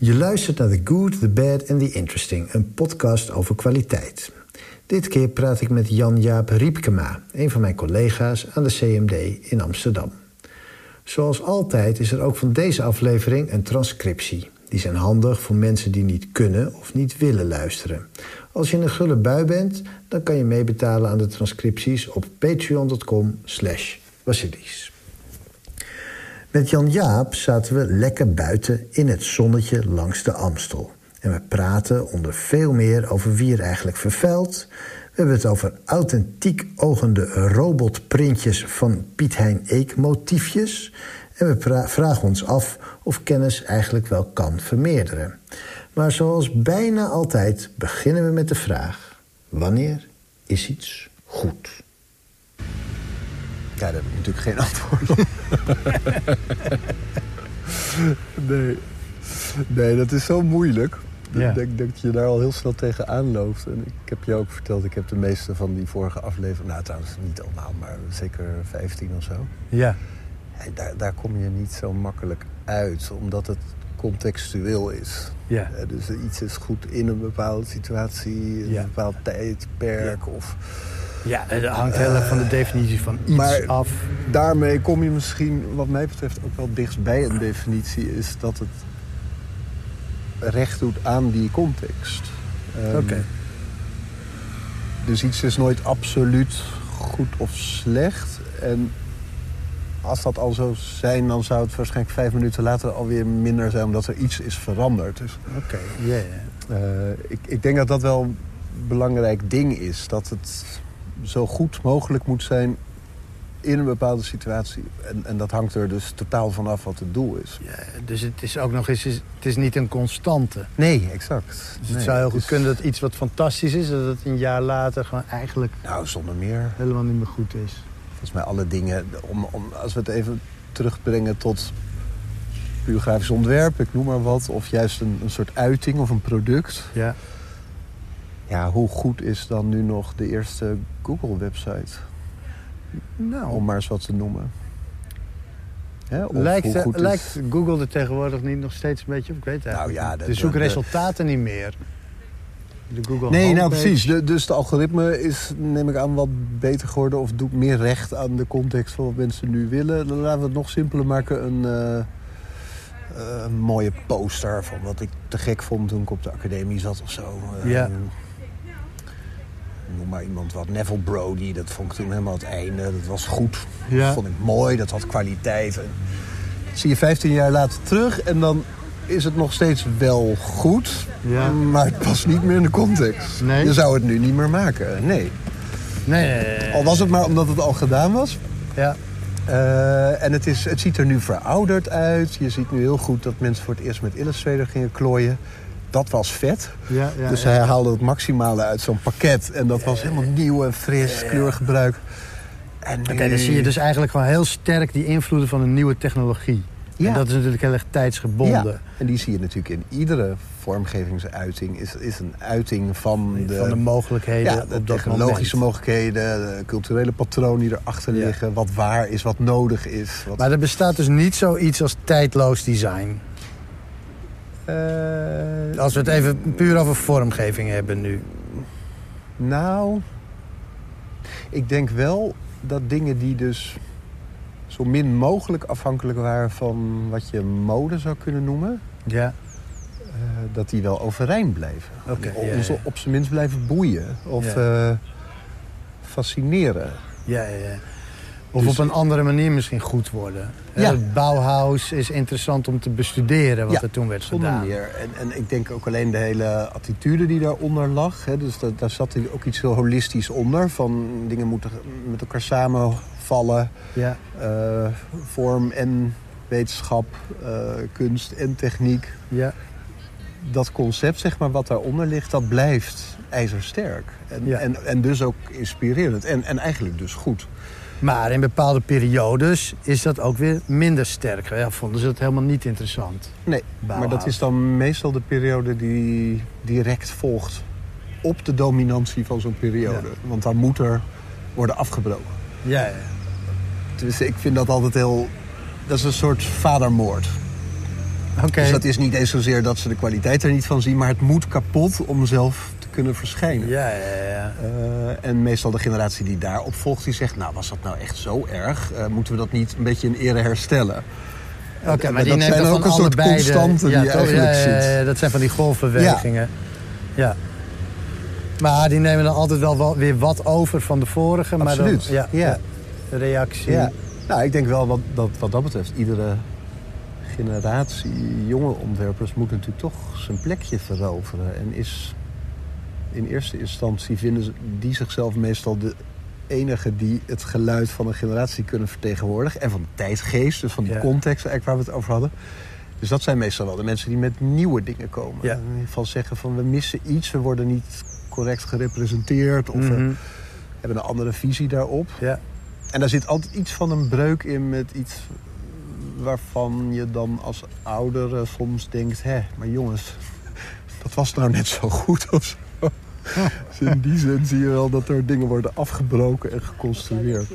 Je luistert naar The Good, The Bad and The Interesting, een podcast over kwaliteit. Dit keer praat ik met Jan-Jaap Riepkema, een van mijn collega's aan de CMD in Amsterdam. Zoals altijd is er ook van deze aflevering een transcriptie. Die zijn handig voor mensen die niet kunnen of niet willen luisteren. Als je in een gulle bui bent, dan kan je meebetalen aan de transcripties op patreon.com slash. Met Jan Jaap zaten we lekker buiten in het zonnetje langs de Amstel. En we praten onder veel meer over wie er eigenlijk vervuilt. We hebben het over authentiek ogende robotprintjes van Piet Hein Eek motiefjes. En we vragen ons af of kennis eigenlijk wel kan vermeerderen. Maar zoals bijna altijd beginnen we met de vraag: wanneer is iets goed? Ja, daar heb ik natuurlijk geen antwoord op. nee. nee, dat is zo moeilijk. Ik denk dat je daar al heel snel tegenaan loopt. En ik heb je ook verteld, ik heb de meeste van die vorige afleveringen... nou, trouwens niet allemaal, maar zeker 15 of zo. Ja. En daar, daar kom je niet zo makkelijk uit, omdat het contextueel is. Ja. dus iets is goed in een bepaalde situatie, een bepaald tijdperk of... Ja, het hangt heel erg van de definitie van iets maar af. daarmee kom je misschien, wat mij betreft, ook wel dichtstbij een definitie... is dat het recht doet aan die context. Um, Oké. Dus iets is nooit absoluut goed of slecht. En als dat al zou zijn, dan zou het waarschijnlijk vijf minuten later alweer minder zijn... omdat er iets is veranderd. Dus, Oké, ja, ja. Uh, ik, ik denk dat dat wel een belangrijk ding is. Dat het zo goed mogelijk moet zijn in een bepaalde situatie. En, en dat hangt er dus totaal vanaf wat het doel is. Ja, dus het is ook nog eens, het is niet een constante. Nee, exact. Dus het zou heel goed kunnen dat iets wat fantastisch is... dat het een jaar later gewoon eigenlijk... Nou, zonder meer. Helemaal niet meer goed is. Volgens mij alle dingen, om, om, als we het even terugbrengen tot puur grafisch ontwerp, ik noem maar wat... of juist een, een soort uiting of een product... Ja. Ja, hoe goed is dan nu nog de eerste Google-website? Nou. Om maar eens wat te noemen. lijkt, eh, lijkt Google er tegenwoordig niet nog steeds een beetje op? Ik weet het nou, ja, de, de zoekresultaten niet meer. De Google nee, homepage. nou precies. De, dus de algoritme is, neem ik aan, wat beter geworden... of doet meer recht aan de context van wat mensen nu willen. Dan laten we het nog simpeler maken. Een, uh, een mooie poster van wat ik te gek vond toen ik op de academie zat of zo. Ja noem maar iemand wat, Neville Brody. Dat vond ik toen helemaal het einde. Dat was goed. Ja. Dat vond ik mooi, dat had kwaliteit. En dat zie je 15 jaar later terug en dan is het nog steeds wel goed. Ja. Maar het past niet meer in de context. Nee. Je zou het nu niet meer maken, nee. Nee, nee, nee. Al was het maar omdat het al gedaan was. Ja. Uh, en het, is, het ziet er nu verouderd uit. Je ziet nu heel goed dat mensen voor het eerst met Illustrator gingen klooien dat was vet. Ja, ja, dus ja. hij haalde het maximale uit zo'n pakket. En dat was helemaal nieuw en fris, kleurgebruik. Oké, nu... dan zie je dus eigenlijk gewoon heel sterk die invloeden van een nieuwe technologie. Ja. En dat is natuurlijk heel erg tijdsgebonden. Ja. En die zie je natuurlijk in iedere vormgevingsuiting. Is, is een uiting van de, van de mogelijkheden ja, de op dat technologische mogelijkheden, de culturele patronen die erachter Ja. liggen. Wat waar is, wat nodig is. Wat... Maar er bestaat dus niet zoiets als tijdloos design. Eh, Als we het even puur over vormgeving hebben nu. Nou, ik denk wel dat dingen die dus zo min mogelijk afhankelijk waren van wat je mode zou kunnen noemen, Ja. eh, dat die wel overeind blijven. Oké, O- ja, ons ja. op zijn minst blijven boeien of Ja. eh, fascineren. Ja, ja, ja. Of Dus- op een andere manier misschien goed worden. Ja. Het Bauhaus is interessant om te bestuderen wat Ja, er toen werd gedaan. meer. En, en ik denk ook alleen de hele attitude die daaronder lag. Hè, dus da- daar zat ook iets heel holistisch onder. Van dingen moeten met elkaar samenvallen. Ja. Eh, vorm en wetenschap, eh, kunst en techniek. Ja. Dat concept, zeg maar, wat daaronder ligt, dat blijft ijzersterk. En, Ja. en, en dus ook inspirerend. En, en eigenlijk dus goed. Maar in bepaalde periodes is dat ook weer minder sterk. Ja, vonden ze het helemaal niet interessant. Nee, maar dat is dan meestal de periode die direct volgt op de dominantie van zo'n periode. Want dan moet er worden afgebroken. Ja, ja. Dus ik vind dat altijd heel... Dat is een soort vadermoord. Oké. Dus dat is niet eens zozeer dat ze de kwaliteit er niet van zien, maar het moet kapot om zelf kunnen verschijnen. Ja, ja, ja. Eh, en meestal de generatie die daarop volgt, die zegt... nou, was dat nou echt zo erg? Eh, moeten we dat niet een beetje in ere herstellen? Oké, En maar die dat zijn ook een soort constanten ja, die je toch? eigenlijk ziet. dat zijn van die golfbewegingen. Ja. Maar die nemen dan altijd wel weer wat over van de vorige. Maar dan- Absoluut. ja, reactie. Ja. Nou, ik denk wel wat dat, wat dat betreft... iedere generatie jonge ontwerpers moet natuurlijk toch zijn plekje veroveren. En is in eerste instantie vinden ze die zichzelf meestal de enige die het geluid van een generatie kunnen vertegenwoordigen. En van de tijdgeest, dus van die Ja. context eigenlijk waar we het over hadden. Dus dat zijn meestal wel de mensen die met nieuwe dingen komen. Ja. In ieder geval zeggen van we missen iets, we worden niet correct gerepresenteerd. Of Mhm. we hebben een andere visie daarop. ja. En daar zit altijd iets van een breuk in met iets waarvan je dan als ouder soms denkt... hé, maar jongens, dat was nou net zo goed of zo. Dus in die zin zie je wel dat er dingen worden afgebroken en geconstrueerd.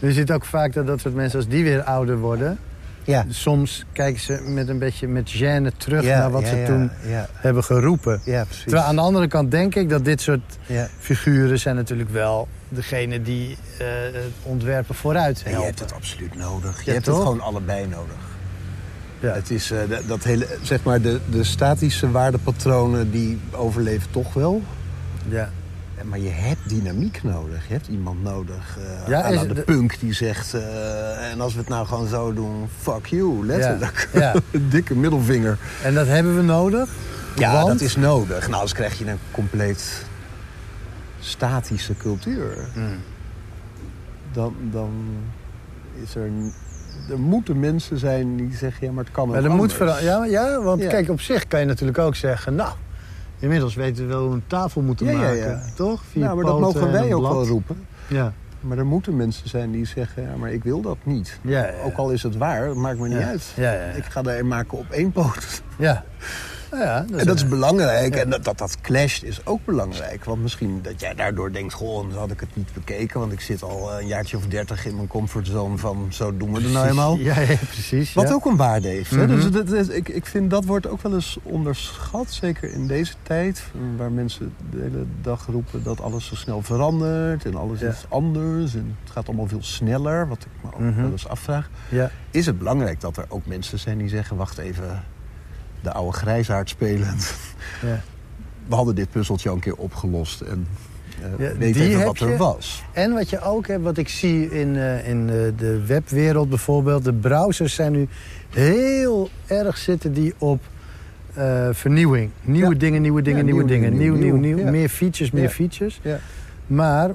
Je ziet ook vaak dat dat soort mensen, als die weer ouder worden... Ja, soms kijken ze met een beetje met gêne terug Ja, naar wat ja, ze ja, toen Ja, hebben geroepen. ja precies. Terwijl aan de andere kant denk ik dat dit soort ja. figuren zijn natuurlijk wel degene die eh, het ontwerpen vooruit En je helpen. hebt het absoluut nodig. Je Ja, hebt toch? het gewoon allebei nodig. Ja. Het is eh, dat, dat hele, zeg maar, de, de statische waardepatronen die overleven toch wel. Ja. Maar je hebt dynamiek nodig. Je hebt iemand nodig. eh Ja, de de- punk die zegt... eh, en als we het nou gewoon zo doen, fuck you, letterlijk. Ja, ja. Een dikke middelvinger. En dat hebben we nodig. Ja, want- dat is nodig. Nou, anders krijg je een compleet statische cultuur. Hmm. Dan, dan is er... Er moeten mensen zijn die zeggen, ja, maar het kan ook Maar er moet anders. ja, ja, want Ja. kijk, op zich kan je natuurlijk ook zeggen... nou, inmiddels weten we wel hoe we een tafel moeten ja, maken. ja. Toch? Vier Nou, maar dat mogen en wij ook blad. wel roepen. Ja. Maar er moeten mensen zijn die zeggen, ja, maar ik wil dat niet. Ja. Ook al is het waar, het maakt me niet uit. Ik ga daar een maken op één poot. Ja. Ja, En dat is belangrijk. Ja. En dat, dat dat clasht is ook belangrijk. Want misschien dat jij daardoor denkt... goh, dan had ik het niet bekeken. Want ik zit al eh, een jaartje of dertig in mijn comfortzone van... zo doen we het nou eenmaal. Ja, ja, precies. Wat ook een waarde heeft. hè? Mhm. Dus dat, dat- ik, ik vind dat wordt ook wel eens onderschat. Zeker in deze tijd. Waar mensen de hele dag roepen dat alles zo snel verandert. En alles is anders. En het gaat allemaal veel sneller. Wat ik me ook Mhm. wel eens afvraag. Ja. Is het belangrijk dat er ook mensen zijn die zeggen... wacht even, de oude grijsaard spelend. Ja. We hadden dit puzzeltje al een keer opgelost. En eh Ja, weet even wat er je? was. En wat je ook hebt, wat ik zie in, eh, in eh, de webwereld bijvoorbeeld... de browsers zijn nu heel erg zitten die op vernieuwing. Nieuwe Ja. dingen, nieuwe dingen, Ja, nieuwe nieuw, dingen. nieuw, Nieuw, nieuw, nieuw. nieuw. Ja. Meer features, meer features. Ja. Maar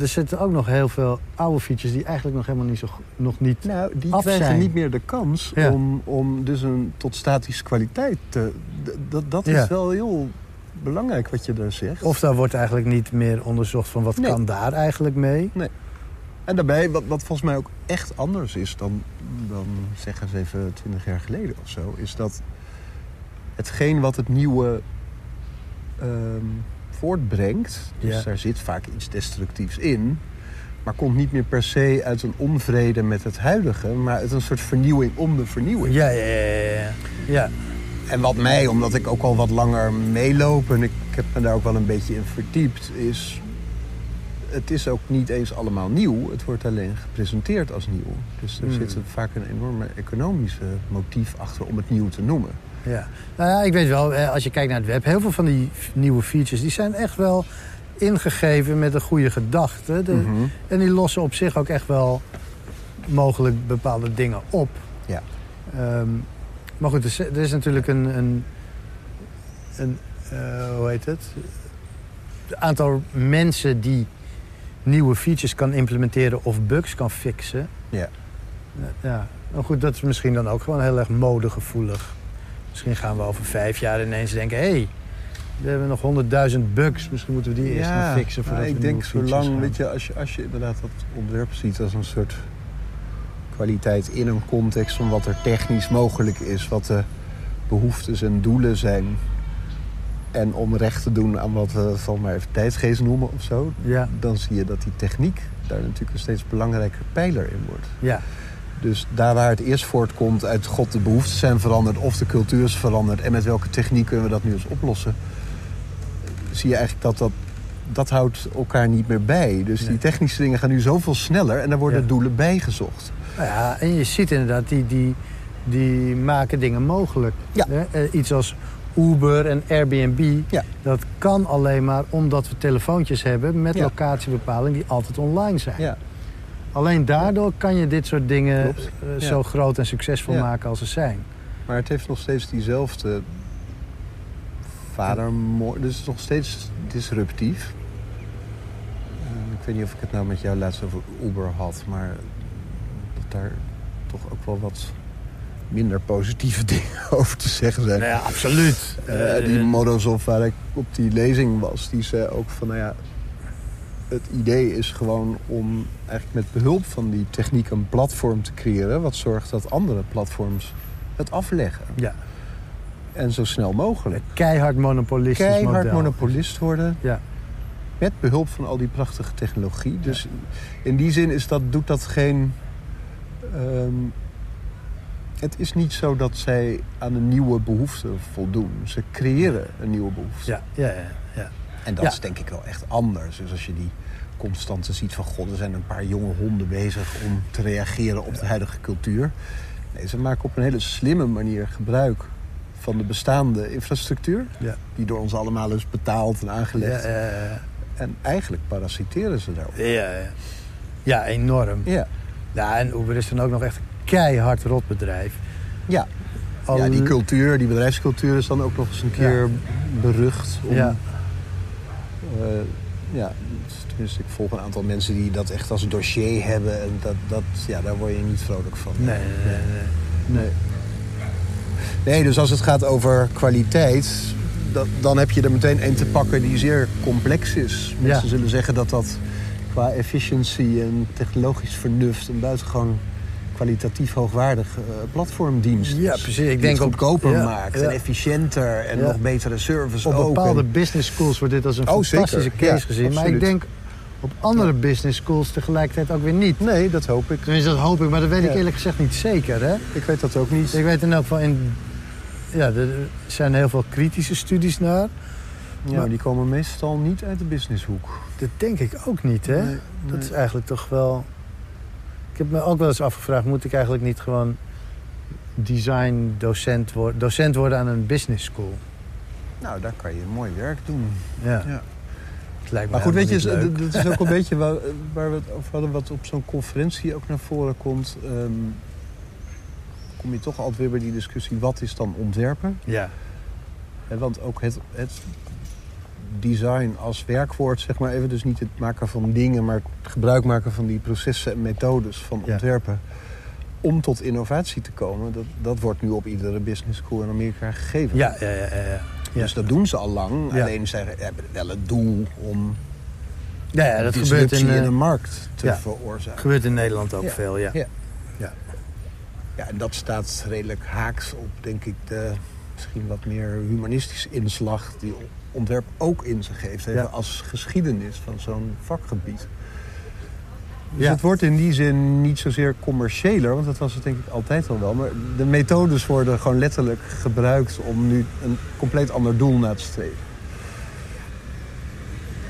er zitten ook nog heel veel oude features... die eigenlijk nog helemaal niet zo nog niet... Nou, die af krijgen zijn. niet meer de kans Ja. om, om dus een tot statische kwaliteit te... d- Dat, dat Ja. is wel heel belangrijk wat je daar zegt. Of daar wordt eigenlijk niet meer onderzocht van wat Nee. kan daar eigenlijk mee. En daarbij, wat, wat volgens mij ook echt anders is dan, dan zeggen ze even twintig jaar geleden of zo... is dat hetgeen wat het nieuwe ehm, voortbrengt... dus Ja. daar zit vaak iets destructiefs in... maar komt niet meer per se uit een onvrede met het huidige... maar uit een soort vernieuwing om de vernieuwing. Ja, ja, ja, ja, ja. ja. En wat mij, omdat ik ook al wat langer meeloop... en ik heb me daar ook wel een beetje in verdiept... is het is ook niet eens allemaal nieuw. Het wordt alleen gepresenteerd als nieuw. Dus er Hmm. zit vaak een enorme economische motief achter om het nieuw te noemen. Ja. Nou ja, ik weet wel, eh, als je kijkt naar het web... heel veel van die nieuwe features... die zijn echt wel ingegeven met een goede gedachte. De- Mhm. En die lossen op zich ook echt wel mogelijk bepaalde dingen op. Ja. Ehm, maar goed, er is, er is natuurlijk een... een, een eh, hoe heet het? Het aantal mensen die nieuwe features kan implementeren... of bugs kan fixen. Ja. Ja, nou goed, dat is misschien dan ook gewoon heel erg modegevoelig. Misschien gaan we over vijf jaar ineens denken... hé, hey, we hebben nog honderdduizend bugs. Misschien moeten we die eerst gaan fixen voordat we ik denk zolang, weet je, als je, als je inderdaad dat ontwerp ziet als een soort kwaliteit in een context van wat er technisch mogelijk is, wat de behoeftes en doelen zijn. En om recht te doen aan wat we zal maar even tijdsgeest noemen of zo, Ja, dan zie je dat die techniek daar natuurlijk een steeds belangrijker pijler in wordt. ja. Dus daar waar het eerst voortkomt uit God de behoeften zijn veranderd of de cultuur is veranderd en met welke techniek kunnen we dat nu eens oplossen, zie je eigenlijk dat dat, dat houdt elkaar niet meer bij. Dus die technische dingen gaan nu zoveel sneller en daar worden Ja. doelen bijgezocht. Nou ja, en je ziet inderdaad, die, die, die maken dingen mogelijk. Ja. Eh, Iets als Uber en Airbnb, Ja. dat kan alleen maar omdat we telefoontjes hebben met Ja. locatiebepaling die altijd online zijn. Alleen daardoor kan je dit soort dingen Klopt. eh, Ja. zo groot en succesvol Ja. maken als ze zijn. Maar het heeft nog steeds diezelfde vadermoord. Dus het is nog steeds disruptief. Eh, ik weet niet of ik het nou met jou laatst over Uber had, maar dat daar toch ook wel wat minder positieve dingen over te zeggen zijn. ja, absoluut. Eh, die Morozov waar ik op die lezing was, die zei ook van nou ja, het idee is gewoon om eigenlijk met behulp van die techniek een platform te creëren, wat zorgt dat andere platforms het afleggen. ja, En zo snel mogelijk. keihard monopolistisch Keihard model. monopolist worden Ja, met behulp van al die prachtige technologie. Dus in die zin is dat, doet dat geen... ehm, het is niet zo dat zij aan een nieuwe behoefte voldoen. Ze creëren een nieuwe behoefte. ja, ja, ja. En dat Ja. is denk ik wel echt anders. Dus als je die constante ziet van... god, er zijn een paar jonge honden bezig om te reageren op de huidige cultuur. Nee, ze maken op een hele slimme manier gebruik van de bestaande infrastructuur... Ja. die door ons allemaal is betaald en aangelegd. Ja, ja, En eigenlijk parasiteren ze daarop. ja, ja, ja. Ja, enorm. Ja, Ja, en Uber is dan ook nog echt een keihard rotbedrijf. ja. Al- ja die cultuur, die bedrijfscultuur is dan ook nog eens een keer berucht. Om, Ja. eh, ja, tenminste, ik volg een aantal mensen die dat echt als dossier hebben. En dat, dat, ja, daar word je niet vrolijk van. Nee, nee, nee. nee. Nee. Nee, dus als het gaat over kwaliteit, dat, dan heb je er meteen een te pakken die zeer complex is. Mensen Ja. zullen zeggen dat dat qua efficiëntie en technologisch vernuft een buitengewoon kwalitatief hoogwaardig eh, platformdienst. Ja, precies. Ik denk het op- goedkoper ja, maakt ja. en efficiënter en Ja. nog betere service Op ook. bepaalde En- business schools wordt dit als een Oh, fantastische zeker. case gezien. Maar ik denk op andere business schools tegelijkertijd ook weer niet. Nee, dat hoop ik. Tenminste, dat hoop ik, maar dat weet ik eerlijk gezegd niet zeker. Hè? Ik weet dat ook niet. Ik weet in elk geval in... Ja, er zijn heel veel kritische studies naar. Ja, maar die komen meestal niet uit de businesshoek. Dat denk ik ook niet, hè? Nee, Dat is eigenlijk toch wel... Ik heb me ook wel eens afgevraagd... moet ik eigenlijk niet gewoon design docent, worden, docent worden aan een business school? Nou, daar kan je mooi werk doen. Ja. Ja. Het lijkt me Maar goed, weet je, dat is ook een beetje waar, waar we het over hadden, wat op zo'n conferentie ook naar voren komt. Ehm, kom je toch altijd weer bij die discussie, wat is dan ontwerpen? Ja, want ook het, het design als werkwoord, zeg maar even, dus niet het maken van dingen, maar het gebruik maken van die processen en methodes van Ja. ontwerpen. Om tot innovatie te komen, dat, dat wordt nu op iedere business school in Amerika gegeven. ja, ja, ja. ja, ja. Dus dat doen ze al lang. Alleen zij hebben wel het doel om Ja, ja, dat gebeurt in, in, eh, markt te ja. veroorzaken. gebeurt in Nederland ook Ja. veel, ja. Ja. Ja. Ja, en dat staat redelijk haaks op, denk ik, de misschien wat meer humanistische inslag die ontwerp ook in zich heeft. Even Ja. als geschiedenis van zo'n vakgebied. Dus Ja. het wordt in die zin niet zozeer commerciëler, want dat was het denk ik altijd al wel. Maar de methodes worden gewoon letterlijk gebruikt om nu een compleet ander doel na te streven.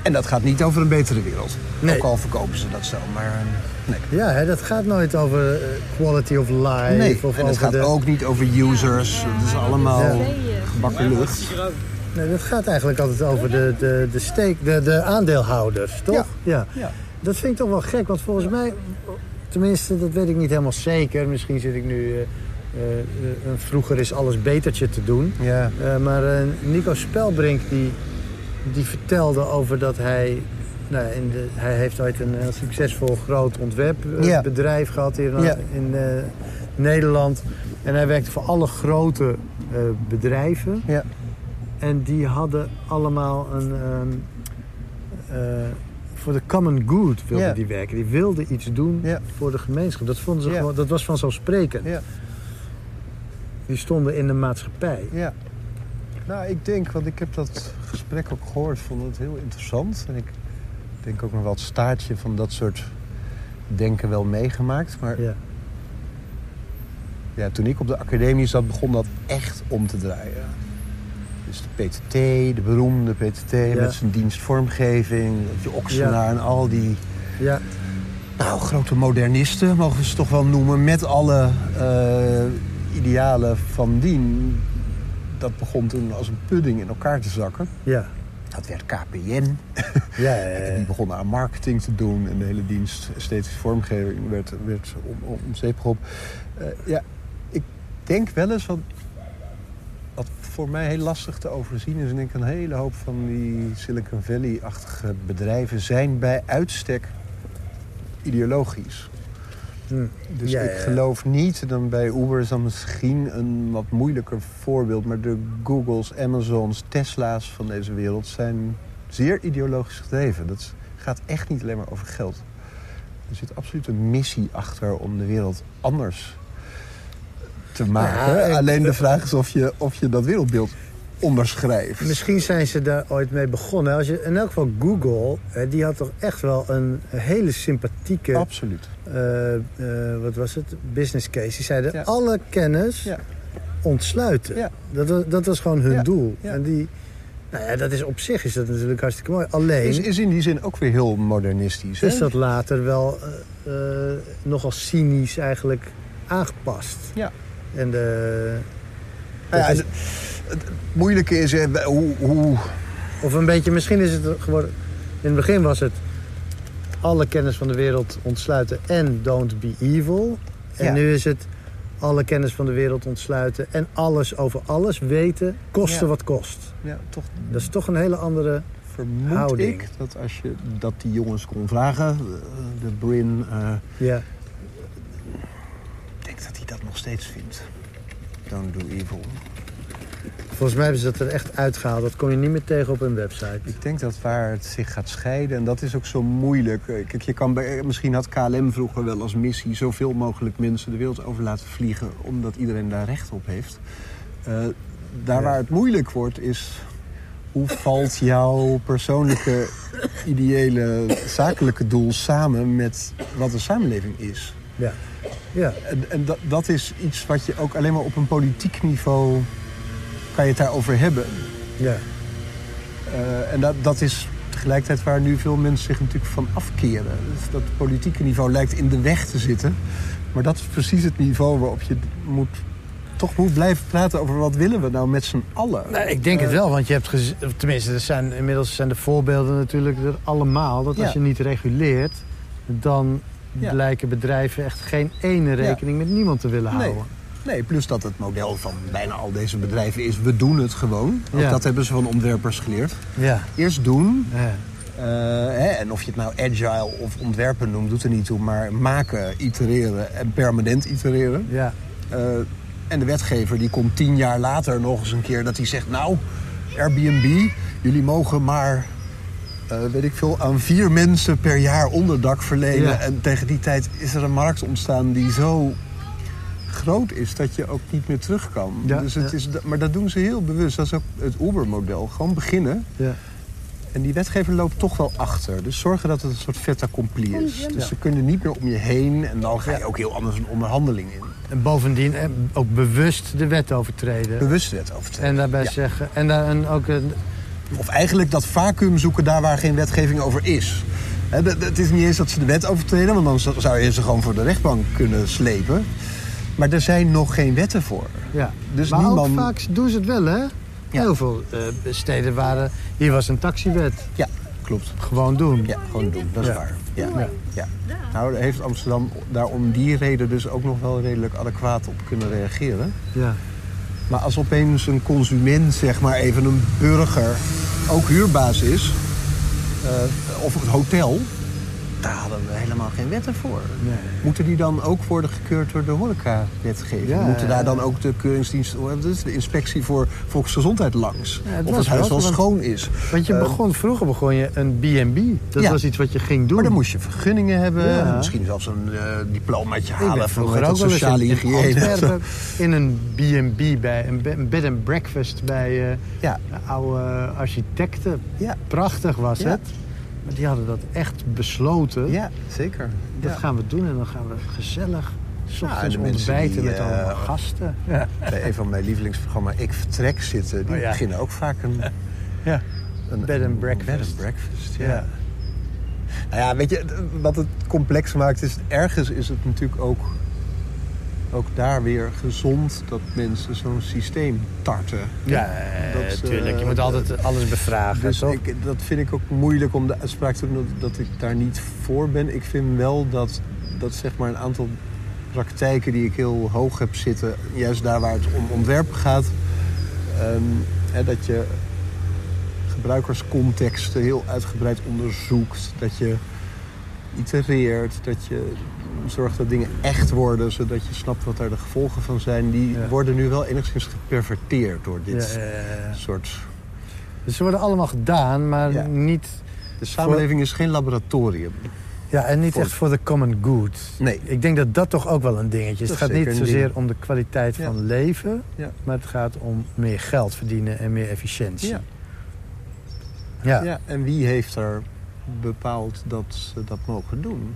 En dat gaat niet over een betere wereld. Nee. Ook al verkopen ze dat zo, maar eh, nee. Ja, hè, dat gaat nooit over eh, quality of life. Nee, of en het gaat de... ook niet over users. Het is allemaal Ja. gebakken lucht. Nee, dat gaat eigenlijk altijd over de, de, de, steek, de, de aandeelhouders, toch? Ja. ja. Ja. Dat vind ik toch wel gek, want volgens mij... Tenminste, dat weet ik niet helemaal zeker. Misschien zit ik nu... eh, vroeger is alles betertje te doen. Ja. Maar Nico Spelbrink die, die vertelde over dat hij... Nou, ja, in de, hij heeft ooit een heel succesvol groot Ja. ontwerpbedrijf gehad hier in, Ja. in Nederland. En hij werkte voor alle grote bedrijven. Ja. En die hadden allemaal een... ehm, eh, voor de common good wilden die werken. Die wilden iets doen voor de gemeenschap. Dat, vonden ze gewoon, dat was vanzelfsprekend. Die stonden in de maatschappij. ja. Nou, ik denk, want ik heb dat gesprek ook gehoord, vond het heel interessant. En ik denk ook nog wel het staartje van dat soort denken wel meegemaakt. Maar Ja. Ja, toen ik op de academie zat, begon dat echt om te draaien. Dus de PTT, de beroemde PTT met zijn dienstvormgeving, je Oxenaar Ja. en al die Ja, nou, grote modernisten, mogen we ze toch wel noemen, met alle eh, idealen van dien. Dat begon toen als een pudding in elkaar te zakken. ja. Dat werd KPN. Ja, ja, ja. Die begonnen aan marketing te doen en de hele dienst esthetische vormgeving werd, werd om, om, zeep geholpen. Eh, ja, ik denk wel eens, wat, wat voor mij heel lastig te overzien is... en ik denk een hele hoop van die Silicon Valley-achtige bedrijven... zijn bij uitstek ideologisch. Hm. Dus Ja, ik ja. geloof niet, dan bij Uber is dan misschien een wat moeilijker voorbeeld... maar de Googles, Amazons, Tesla's van deze wereld zijn zeer ideologisch gedreven. Dat gaat echt niet alleen maar over geld. Er zit absoluut een missie achter om de wereld anders te maken. Ja, alleen de vraag is of je, of je dat wereldbeeld onderschrijft. Misschien zijn ze daar ooit mee begonnen. Als je, in elk geval Google, die had toch echt wel een hele sympathieke... Absoluut. eh, eh, wat was het? Business case. Die zeiden Ja. alle kennis Ja. ontsluiten. Ja. Dat, was, dat was gewoon hun doel. En die, nou ja, dat is op zich is dat natuurlijk hartstikke mooi. Alleen Is, is, is in die zin ook weer heel modernistisch. hè? dat later wel eh, nogal cynisch eigenlijk aangepast. Ja. En de, Nou ja, dat is- het, het moeilijke is hè, hoe, hoe Of een beetje, misschien is het geworden... In het begin was het alle kennis van de wereld ontsluiten en don't be evil. En Ja. nu is het alle kennis van de wereld ontsluiten en alles over alles weten, koste Ja. wat kost. ja, toch Dat is toch een hele andere... vermoed Houding. ik dat als je dat die jongens kon vragen, eh, de Brin, eh, Ja, dat nog steeds vindt. Don't do evil. volgens mij hebben ze dat er echt uitgehaald. Dat kom je niet meer tegen op hun website. Ik denk dat waar het zich gaat scheiden, en dat is ook zo moeilijk. Kijk, je kan bij, misschien had KLM vroeger wel als missie zoveel mogelijk mensen de wereld over laten vliegen, omdat iedereen daar recht op heeft. Eh, daar Ja. waar het moeilijk wordt is hoe valt jouw persoonlijke, ideële, zakelijke doel samen met wat een samenleving is. Ja, ja. En, en dat, dat is iets wat je ook alleen maar op een politiek niveau kan je het daarover hebben. ja. Eh, en dat, dat is tegelijkertijd waar nu veel mensen zich natuurlijk van afkeren. Dus dat politieke niveau lijkt in de weg te zitten. Maar dat is precies het niveau waarop je moet, toch moet blijven praten over wat willen we nou met z'n allen. Nou, ik denk het wel, want je hebt gez- of tenminste, er zijn, inmiddels zijn de voorbeelden natuurlijk er allemaal. Dat als Ja. je niet reguleert, dan Ja. blijken bedrijven echt geen ene rekening met niemand te willen houden. Nee, plus dat het model van bijna al deze bedrijven is... we doen het gewoon. Ook Ja. dat hebben ze van ontwerpers geleerd. Ja. Eerst doen, ja. Eh, hè, en of je het nou agile of ontwerpen noemt, doet er niet toe. Maar maken, itereren en permanent itereren. ja. Eh, en de wetgever die komt tien jaar later nog eens een keer dat hij zegt... nou, Airbnb, jullie mogen maar, eh, weet ik veel, aan vier mensen per jaar onderdak verlenen. Ja. En tegen die tijd is er een markt ontstaan die zo groot is dat je ook niet meer terug kan. Ja, dus het ja. is, maar dat doen ze heel bewust. Dat is ook het Uber-model. Gewoon beginnen. ja. En die wetgever loopt toch wel achter. Dus zorgen dat het een soort fait accompli is. Dus ze kunnen niet meer om je heen. En dan ga je ook heel anders een onderhandeling in. En bovendien eh, ook bewust de wet overtreden. Bewust wet overtreden. En daarbij Ja. zeggen. En daar een, ook een. Of eigenlijk dat vacuüm zoeken daar waar geen wetgeving over is. Hè, dat- Het is niet eens dat ze de wet overtreden, want dan zou- je ze gewoon voor de rechtbank kunnen slepen. Maar er zijn nog geen wetten voor. Ja. Dus maar niemand- ook vaak doen ze het wel, hè? Ja. Heel veel eh, steden waren. Hier was een taxiwet. Ja, klopt. Gewoon doen. Ja, gewoon doen. Dat is Ja. waar. Ja. Ja. Ja. Nou, heeft Amsterdam daar om die reden dus ook nog wel redelijk adequaat op kunnen reageren. Ja. Maar als opeens een consument, zeg maar even een burger, ook huurbaas is, eh, of het hotel, daar hadden we helemaal geen wetten voor. Nee. Moeten die dan ook worden gekeurd door de horecawetgeving? Ja, Moeten daar dan ook de keuringsdienst, het, de inspectie voor volksgezondheid langs? Ja, het of het huis wel, schoon is? Want je Eh, begon, vroeger begon je een B&B. Dat Ja. was iets wat je ging doen. Maar dan moest je vergunningen hebben, misschien zelfs een eh, diplomaatje halen voor ook sociale in, in hygiëne. Antwerpen in een B&B bij een be- een bed and breakfast bij Ja, oude architecten. ja, Prachtig was het. Maar die hadden dat echt besloten. ja, zeker. Dat Ja. gaan we doen en dan gaan we gezellig Ja, en ochtends de mensen ontbijten die, met eh, allemaal gasten. Ja. Bij een van mijn lievelingsprogramma's Ik Vertrek zitten... die Oh, ja. beginnen ook vaak een, ja. een Bed and breakfast. Bed and breakfast, ja. Ja. Nou ja, weet je, wat het complex maakt is... ergens is het natuurlijk ook, ook daar weer gezond... dat mensen zo'n systeem tarten. Ja, natuurlijk. Je eh, moet altijd alles bevragen, Dus toch? ik, dat vind ik ook moeilijk om de uitspraak te doen dat, dat ik daar niet voor ben. Ik vind wel dat, dat zeg maar een aantal praktijken die ik heel hoog heb zitten... juist daar waar het om ontwerpen gaat... ehm, hè, dat je gebruikerscontexten heel uitgebreid onderzoekt. Dat je itereert, dat je zorgt dat dingen echt worden... zodat je snapt wat daar de gevolgen van zijn. Die Ja. worden nu wel enigszins geperverteerd door dit Ja, soort... Dus ze worden allemaal gedaan, maar niet... De samenleving is geen laboratorium. Ja, en niet Voor- echt voor de common good. Nee. Ik denk dat dat toch ook wel een dingetje is. Het gaat niet zozeer om de kwaliteit van leven... Maar het gaat om meer geld verdienen en meer efficiëntie. Ja. Ja. Ja, en wie heeft er bepaald dat ze dat mogen doen?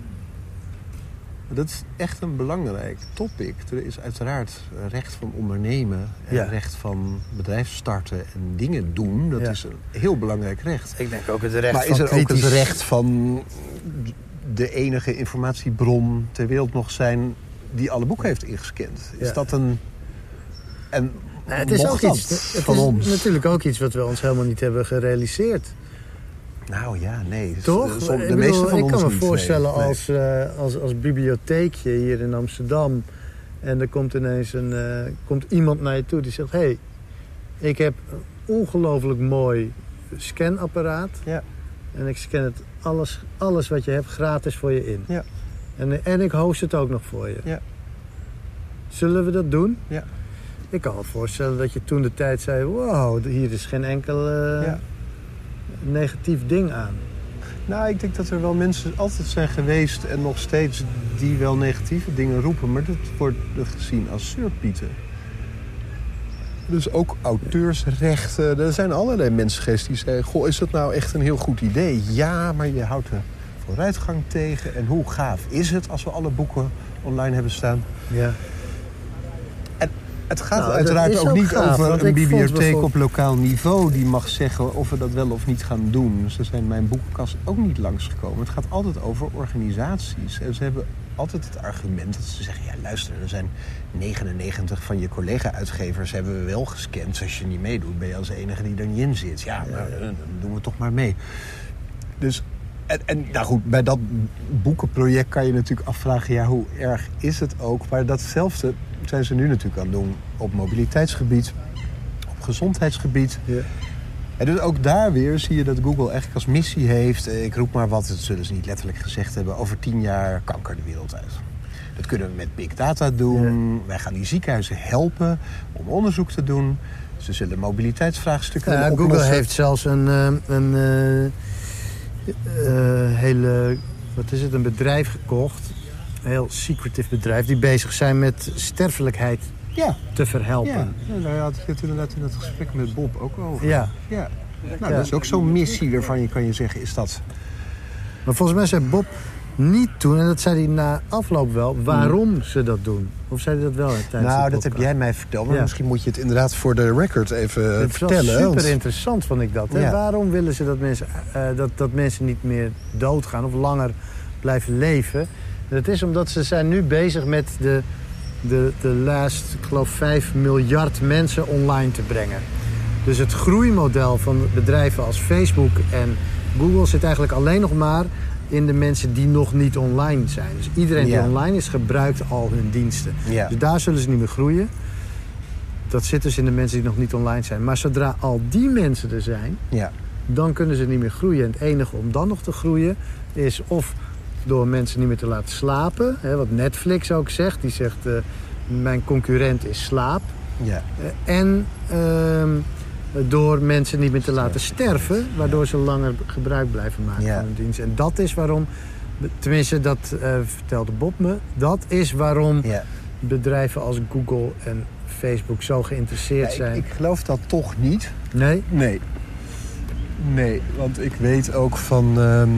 Dat is echt een belangrijk topic. Er is uiteraard recht van ondernemen en Ja. recht van bedrijf starten en dingen doen. Dat Ja. is een heel belangrijk recht. Ik denk ook het recht maar van is er ook het recht van de enige informatiebron ter wereld nog zijn die alle boeken heeft ingescand? Is Ja. dat een... En Nou, het is mocht ook dat iets, het van is ons? natuurlijk ook iets wat we ons helemaal niet hebben gerealiseerd. Nou ja, nee. Toch? Som- De ik meeste van ik ons kan me niet, voorstellen Nee. als, eh, als, als bibliotheekje hier in Amsterdam... en er komt ineens een, eh, komt iemand naar je toe die zegt... hé, hey, ik heb een ongelooflijk mooi scanapparaat... Ja. en ik scan het alles, alles wat je hebt gratis voor je in. Ja. En, en ik host het ook nog voor je. Ja. Zullen we dat doen? Ja. Ik kan me voorstellen dat je toen de tijd zei... wow, hier is geen enkel eh, Ja. Negatief ding aan. Nou, ik denk dat er wel mensen altijd zijn geweest en nog steeds die wel negatieve dingen roepen. Maar dat wordt gezien als surpieten. Dus ook auteursrechten. Er zijn allerlei mensen geweest die zeggen... Goh, is dat nou echt een heel goed idee? Ja, maar je houdt de vooruitgang tegen. En hoe gaaf is het als we alle boeken online hebben staan? Ja. Het gaat Nou, uiteraard ook ook niet gaaf, over een bibliotheek op lokaal niveau... die mag zeggen of we dat wel of niet gaan doen. Ze zijn mijn boekenkast ook niet langsgekomen. Het gaat altijd over organisaties. En ze hebben altijd het argument dat ze zeggen... ja, luister, er zijn 99 van je collega-uitgevers hebben we wel gescand. Als je niet meedoet, ben je als enige die er niet in zit. Ja, maar eh, dan doen we toch maar mee. Dus... En, en nou goed, bij dat boekenproject kan je natuurlijk afvragen... ja, hoe erg is het ook? Maar datzelfde zijn ze nu natuurlijk aan het doen op mobiliteitsgebied, op gezondheidsgebied. Ja. En dus ook daar weer zie je dat Google eigenlijk als missie heeft... eh, ik roep maar wat, dat zullen ze niet letterlijk gezegd hebben... over tien jaar kanker de wereld uit. Dat kunnen we met big data doen. Wij gaan die ziekenhuizen helpen om onderzoek te doen. Ze zullen mobiliteitsvraagstukken Ja, Google heeft zelfs een, eh, een eh, hele, wat is het, een bedrijf gekocht. Een heel secretive bedrijf die bezig zijn met sterfelijkheid Ja, te verhelpen. ja. ja daar had ik het inderdaad in het gesprek met Bob ook over. Ja. ja. Nou, Ja. dat is ook zo'n missie waarvan je kan je zeggen, is dat... Maar volgens mij zei Bob niet toen, en dat zei hij na afloop wel, waarom ze dat doen. Of zei hij dat wel tijdens Hmm. nou, dat heb jij mij verteld. Maar Ja. misschien moet je het inderdaad voor de record even Het vertellen. super interessant vond ik dat. Hè? Ja. Waarom willen ze dat mensen, eh, dat, dat mensen niet meer doodgaan of langer blijven leven? Dat is omdat ze zijn nu bezig met de, de, de laatst, ik geloof, 5 miljard mensen online te brengen. Dus het groeimodel van bedrijven als Facebook en Google zit eigenlijk alleen nog maar in de mensen die nog niet online zijn. Dus iedereen Ja. die online is, gebruikt al hun diensten. Ja. Dus daar zullen ze niet meer groeien. Dat zit dus in de mensen die nog niet online zijn. Maar zodra al die mensen er zijn, Ja. dan kunnen ze niet meer groeien. En het enige om dan nog te groeien is of door mensen niet meer te laten slapen. Hè, wat Netflix ook zegt. Die zegt, eh, mijn concurrent is slaap. Ja. Eh, en ehm, door mensen niet meer te laten sterven. Waardoor ze langer gebruik blijven maken Ja. van hun dienst. En dat is waarom, tenminste dat eh, vertelde Bob me. Dat is waarom ja. bedrijven als Google en Facebook zo geïnteresseerd Ja, zijn. ik, ik geloof dat toch niet. Nee? Nee. Nee, want ik weet ook van... ehm,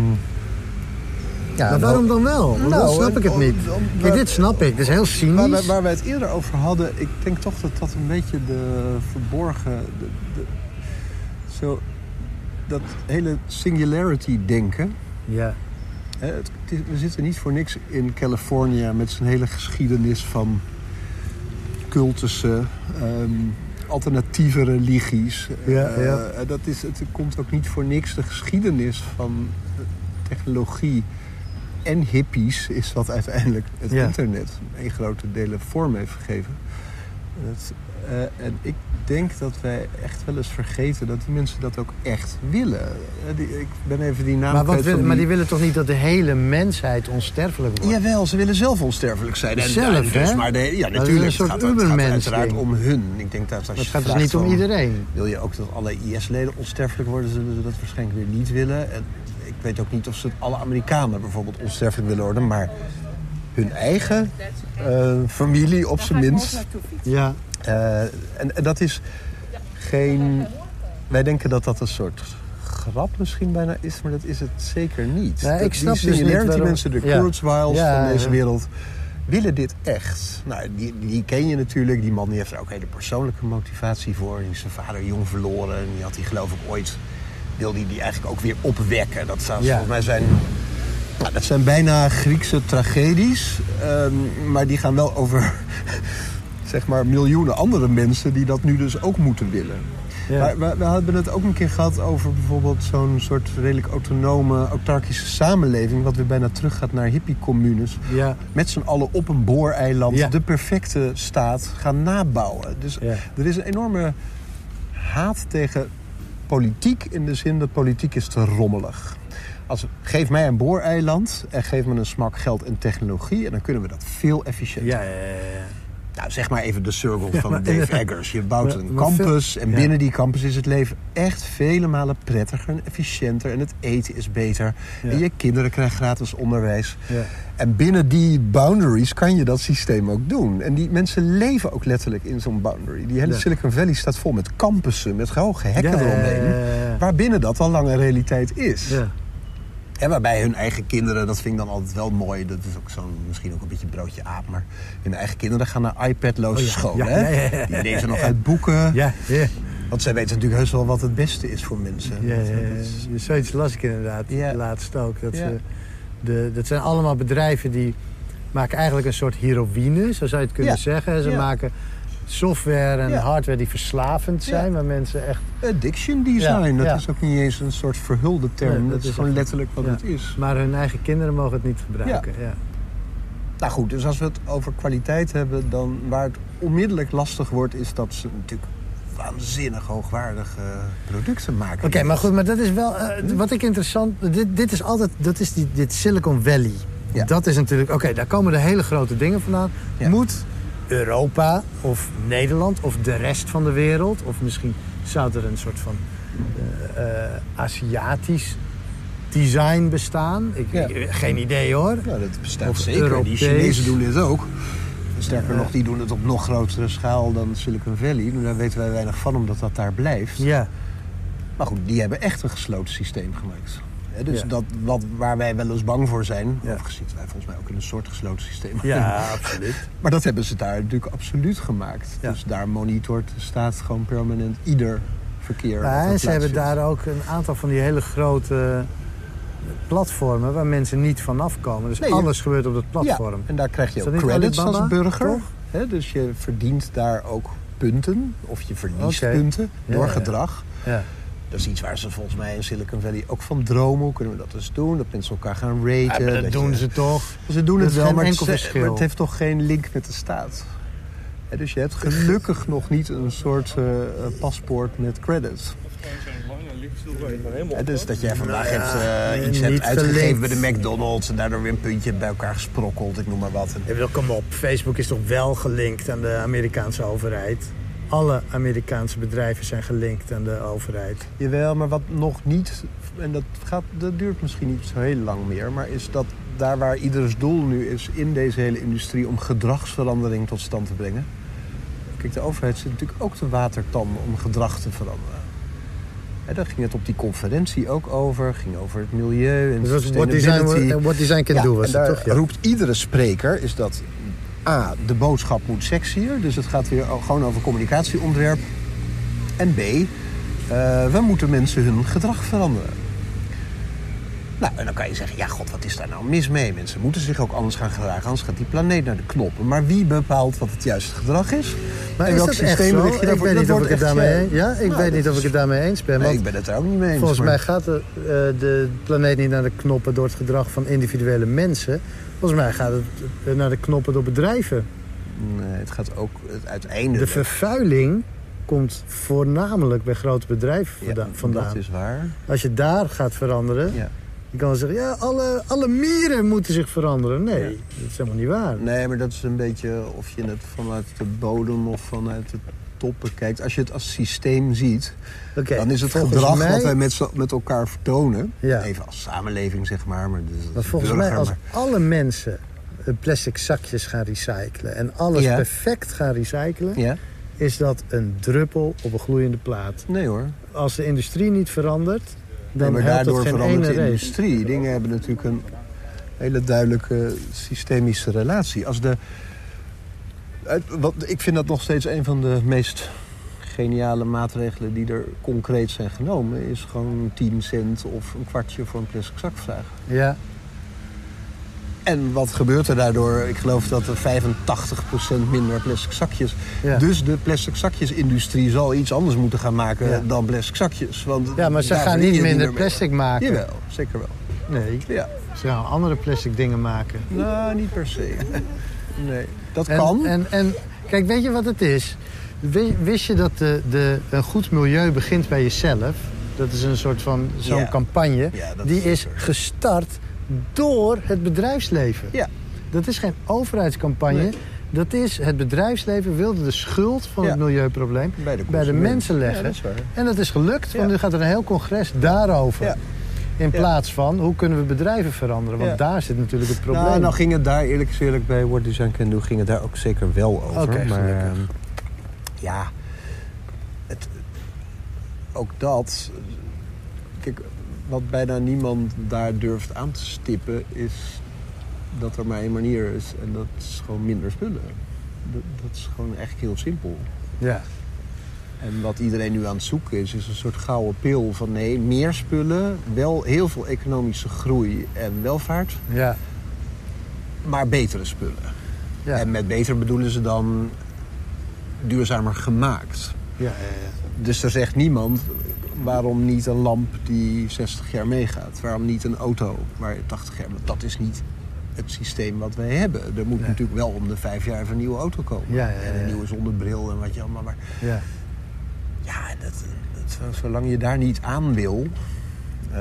Ja, maar waarom dan wel? Want Nou, dan snap ik het niet. Kijk, waar- dit snap ik. Dat is heel Waar, cynisch. wij- waar wij het eerder over hadden, ik denk toch dat dat een beetje de verborgen. De, de- zo, dat hele singularity denken. Ja. Hè, het, we zitten niet voor niks in Californië met zijn hele geschiedenis van cultussen, ehm, alternatieve religies. Ja, Eh, ja. en dat is, het komt ook niet voor niks. De geschiedenis van technologie en hippies is wat uiteindelijk het Ja. internet in grote delen vorm heeft gegeven. Het, eh, en ik denk dat wij echt wel eens vergeten dat die mensen dat ook echt willen. Eh, die- ik ben even die naam Maar, wat wil- maar die willen toch niet dat de hele mensheid onsterfelijk wordt? Jawel, ze willen zelf onsterfelijk zijn. En, Zelf, en dus, hè? Maar de, ja, een natuurlijk. het gaat, het gaat uiteraard om hun. Ik denk dat als je gaat dus niet om iedereen. Wil je ook dat alle IS-leden onsterfelijk worden, zullen ze dat waarschijnlijk weer niet willen. En weet ook niet of ze alle Amerikanen bijvoorbeeld onsterfelijk willen worden, maar hun eigen eh, familie op zijn minst. Ja. Eh, en, en dat is geen. Wij denken dat dat een soort grap misschien bijna is, maar dat is het zeker niet. Ja, ik snap die dus niet singularity waarom- mensen, de Ja. Kurzweils Ja, van deze ja. wereld, willen dit echt. Nou, die, die ken je natuurlijk. Die man die heeft er ook hele persoonlijke motivatie voor. Die is zijn vader jong verloren. En die had hij geloof ik ooit... wilde hij die eigenlijk ook weer opwekken. Dat zou Ja. volgens mij zijn... Nou, dat zijn bijna Griekse tragedies. ehm, maar die gaan wel over... zeg maar miljoenen andere mensen die dat nu dus ook moeten willen. Ja. Maar we, we hebben het ook een keer gehad over bijvoorbeeld zo'n soort redelijk autonome, autarkische samenleving, wat weer bijna teruggaat naar hippie-communes. Ja. Met z'n allen op een booreiland Ja. de perfecte staat gaan nabouwen. Dus er is een enorme haat tegen politiek in de zin dat politiek is te rommelig. Als, geef mij een booreiland en geef me een smak geld en technologie... en dan kunnen we dat veel efficiënter. Ja, ja, ja. Nou, zeg maar even de circle van maar- Dave Eggers. Je bouwt Maar- een campus veel- en ja. binnen die campus is het leven echt vele malen prettiger en efficiënter. En het eten is beter. Ja. En je kinderen krijgen gratis onderwijs. En binnen die boundaries kan je dat systeem ook doen. En die mensen leven ook letterlijk in zo'n boundary. Die hele. Silicon Valley staat vol met campussen, met hoge hekken eromheen. Waarbinnen dat al lange realiteit is. Ja. En waarbij hun eigen kinderen, dat vind ik dan altijd wel mooi. Dat is ook zo'n, misschien ook een beetje broodje aap. Maar hun eigen kinderen gaan naar iPad-loze Oh ja, scholen. ja, hè? ja, ja, ja. Die lezen nog uit boeken. Ja. Want zij weten natuurlijk heus wel wat het beste is voor mensen. Ja, Dat is- zoiets las ik inderdaad Ja. laatst ook. Dat, ze de, dat zijn allemaal bedrijven die maken eigenlijk een soort heroïne, zo zou je het kunnen zeggen. Ze maken software en Ja. hardware die verslavend zijn, Ja. waar mensen echt... Addiction design, Ja, dat is ook niet eens een soort verhulde term. Nee, dat dat, is gewoon echt- letterlijk wat het is. Maar hun eigen kinderen mogen het niet gebruiken. Ja. Nou goed, dus als we het over kwaliteit hebben, dan waar het onmiddellijk lastig wordt, is dat ze natuurlijk waanzinnig hoogwaardige producten maken. Oké, maar goed, maar dat is wel... eh, wat ik interessant... Dit, dit is altijd... Dat is die, dit Silicon Valley. Dat is natuurlijk... Oké, daar komen de hele grote dingen vandaan. Moet Europa of Nederland of de rest van de wereld... of misschien zou er een soort van eh, Aziatisch design bestaan? Ik, Ja. ik- geen idee hoor. Ja, dat bestaat Of zeker. Europees. Die Chinezen doen dit ook. Sterker nog, die doen het op nog grotere schaal dan Silicon Valley. Maar Daar weten wij weinig van, omdat dat daar blijft. Ja, Maar goed, die hebben echt een gesloten systeem gemaakt. Dus Ja. dat, wat, waar wij wel eens bang voor zijn... Ja. Zitten wij volgens mij ook in een soort gesloten systeem. ja absoluut. Maar dat hebben ze daar natuurlijk absoluut gemaakt. Ja. Dus daar monitort de staat gewoon permanent ieder verkeer. Ja, en ze hebben daar ook een aantal van die hele grote platformen waar mensen niet vanaf komen. Dus Nee, alles gebeurt op dat platform. Ja, en daar krijg je ook credits Alibaba, als burger. dus je verdient daar ook punten. Of je verliest punten door gedrag. Ja. Dat is iets waar ze volgens mij in Silicon Valley ook van dromen. Hoe kunnen we dat dus doen? Dat mensen elkaar gaan raten. Ja, dat, dat doen je- ze toch. Ze doen Dat het wel, maar het, maar heeft toch geen link met de staat. Dus je hebt gelukkig nog niet een soort eh, paspoort met credits. Hè, dus dat jij vandaag Nou ja, hebt, eh, iets hebt uitgegeven bij de McDonald's... en daardoor weer een puntje bij elkaar gesprokkeld, ik noem maar wat. En- Ik bedoel, kom op. Facebook is toch wel gelinkt aan de Amerikaanse overheid. Alle Amerikaanse bedrijven zijn gelinkt aan de overheid. Jawel, maar wat nog niet, en dat, gaat, dat duurt misschien niet zo heel lang meer, maar is dat daar waar ieders doel nu is in deze hele industrie om gedragsverandering tot stand te brengen. Kijk, de overheid zit natuurlijk ook te watertanden om gedrag te veranderen. Hè, daar ging het op die conferentie ook over. ging over het milieu en Dus is what design, sustainability. what design can Ja, do, was en het toch? Ja. roept iedere spreker is dat... A, de boodschap moet sexier. Dus het gaat weer gewoon over communicatieontwerp. En B, eh, we moeten mensen hun gedrag veranderen. Nou, en dan kan je zeggen, ja god, wat is daar nou mis mee? Mensen moeten zich ook anders gaan gedragen, anders gaat die planeet naar de knoppen. Maar wie bepaalt wat het juiste gedrag is? Maar is welk dat echt systeem zo? richt je Ik weet niet of ik het daarmee Ja, ik nou, weet niet of ik het daarmee eens ben. Nee, ik ben het er ook niet mee eens. volgens maar- mij gaat de, eh, de planeet niet naar de knoppen door het gedrag van individuele mensen. Volgens mij gaat het naar de knoppen door bedrijven. Nee, het gaat ook het uiteindelijk... De vervuiling komt voornamelijk bij grote bedrijven Ja, vanda- vandaan. dat is waar. Als je daar gaat veranderen, Ja. je kan zeggen... ja, alle, alle mieren moeten zich veranderen. Nee, Ja. dat is helemaal niet waar. Nee, maar dat is een beetje of je het vanuit de bodem of vanuit de Als je het als systeem ziet, dan is het gedrag mij- wat wij met, met elkaar vertonen. Ja. Even als samenleving, zeg maar. Maar, dus Maar volgens mij, als alle mensen eh, plastic zakjes gaan recyclen... en alles Ja. perfect gaan recyclen... Ja? is dat een druppel op een gloeiende plaat. Nee hoor. Als de industrie niet verandert, dan Nee, maar helpt daardoor het geen verandert ene de race. industrie. Dingen hebben natuurlijk een hele duidelijke systemische relatie. Als de, wat, ik vind dat nog steeds een van de meest geniale maatregelen die er concreet zijn genomen. Is gewoon 10 cent of een kwartje voor een plastic zak vragen. Ja, En wat gebeurt er daardoor? Ik geloof dat er 85% minder plastic zakjes. Ja. Dus de plastic zakjesindustrie zal iets anders moeten gaan maken Ja. dan plastic zakjes. Want ja maar ze gaan niet minder mee. plastic maken. Jawel, zeker wel. Nee, Ja. ze gaan andere plastic dingen maken. Nou, niet per se. Nee, dat En, kan. En, en kijk, weet je wat het is? Wi- Wist je dat de, de, een goed milieu begint bij jezelf? Dat is een soort van zo'n campagne. Die is gestart door het bedrijfsleven. Ja. Dat is geen overheidscampagne. Nee. Dat is het bedrijfsleven wilde de schuld van Ja. het milieuprobleem Bij de bij de consument. mensen Ja, leggen. dat en dat is gelukt, want Ja. nu gaat er een heel congres daarover. In plaats van hoe kunnen we bedrijven veranderen? Want daar zit natuurlijk het probleem. Nou, nou ging het daar eerlijk eerlijk bij What Design Can Do... ging het daar ook zeker wel over. Maar ehm, ja, het, ook dat... Kijk, wat bijna niemand daar durft aan te stippen... is dat er maar één manier is. En dat is gewoon minder spullen. Dat, dat is gewoon echt heel simpel. Ja. En wat iedereen nu aan het zoeken is, is een soort gouden pil van nee, meer spullen, wel heel veel economische groei en welvaart, Ja. maar betere spullen. Ja. En met beter bedoelen ze dan duurzamer gemaakt. Ja. Dus er zegt niemand waarom niet een lamp die 60 jaar meegaat, waarom niet een auto waar je 80 jaar, want dat is niet het systeem wat wij hebben. Er moet natuurlijk wel om de vijf jaar een nieuwe auto komen. Ja, ja, ja, En een nieuwe zonnebril en wat je allemaal maar. Ja. Dat, dat- zolang je daar niet aan wil, eh,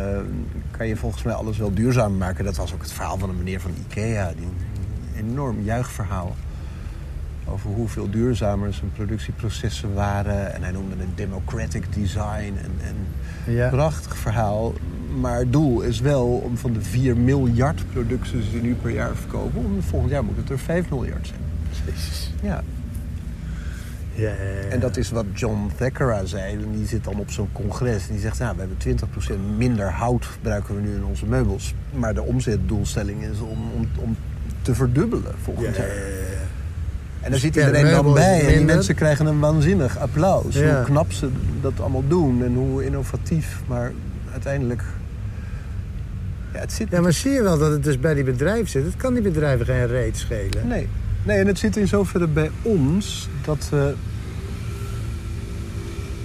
kan je volgens mij alles wel duurzaam maken. Dat was ook het verhaal van een meneer van Ikea. Die een enorm juichverhaal over hoeveel duurzamer zijn productieprocessen waren. En hij noemde het democratic design. En, en Ja. Prachtig verhaal. Maar het doel is wel om van de 4 miljard producten die ze nu per jaar verkopen... om volgend jaar moet het er 5 miljard zijn. Ja, Ja, ja, ja. en dat is wat John Thackeray zei. En die zit dan op zo'n congres. En die zegt, nou, we hebben 20% minder hout gebruiken we nu in onze meubels. Maar de omzetdoelstelling is om, om, om te verdubbelen volgend Ja, jaar. ja, ja, ja. En daar zit per iedereen dan bij. En die mensen krijgen een waanzinnig applaus. Hoe knap ze dat allemaal doen. En hoe innovatief. Maar uiteindelijk... Ja, het zit Ja, maar zie je wel dat het dus bij die bedrijven zit? Het kan die bedrijven geen reet schelen. Nee. Nee, en het zit in zoverre bij ons dat we...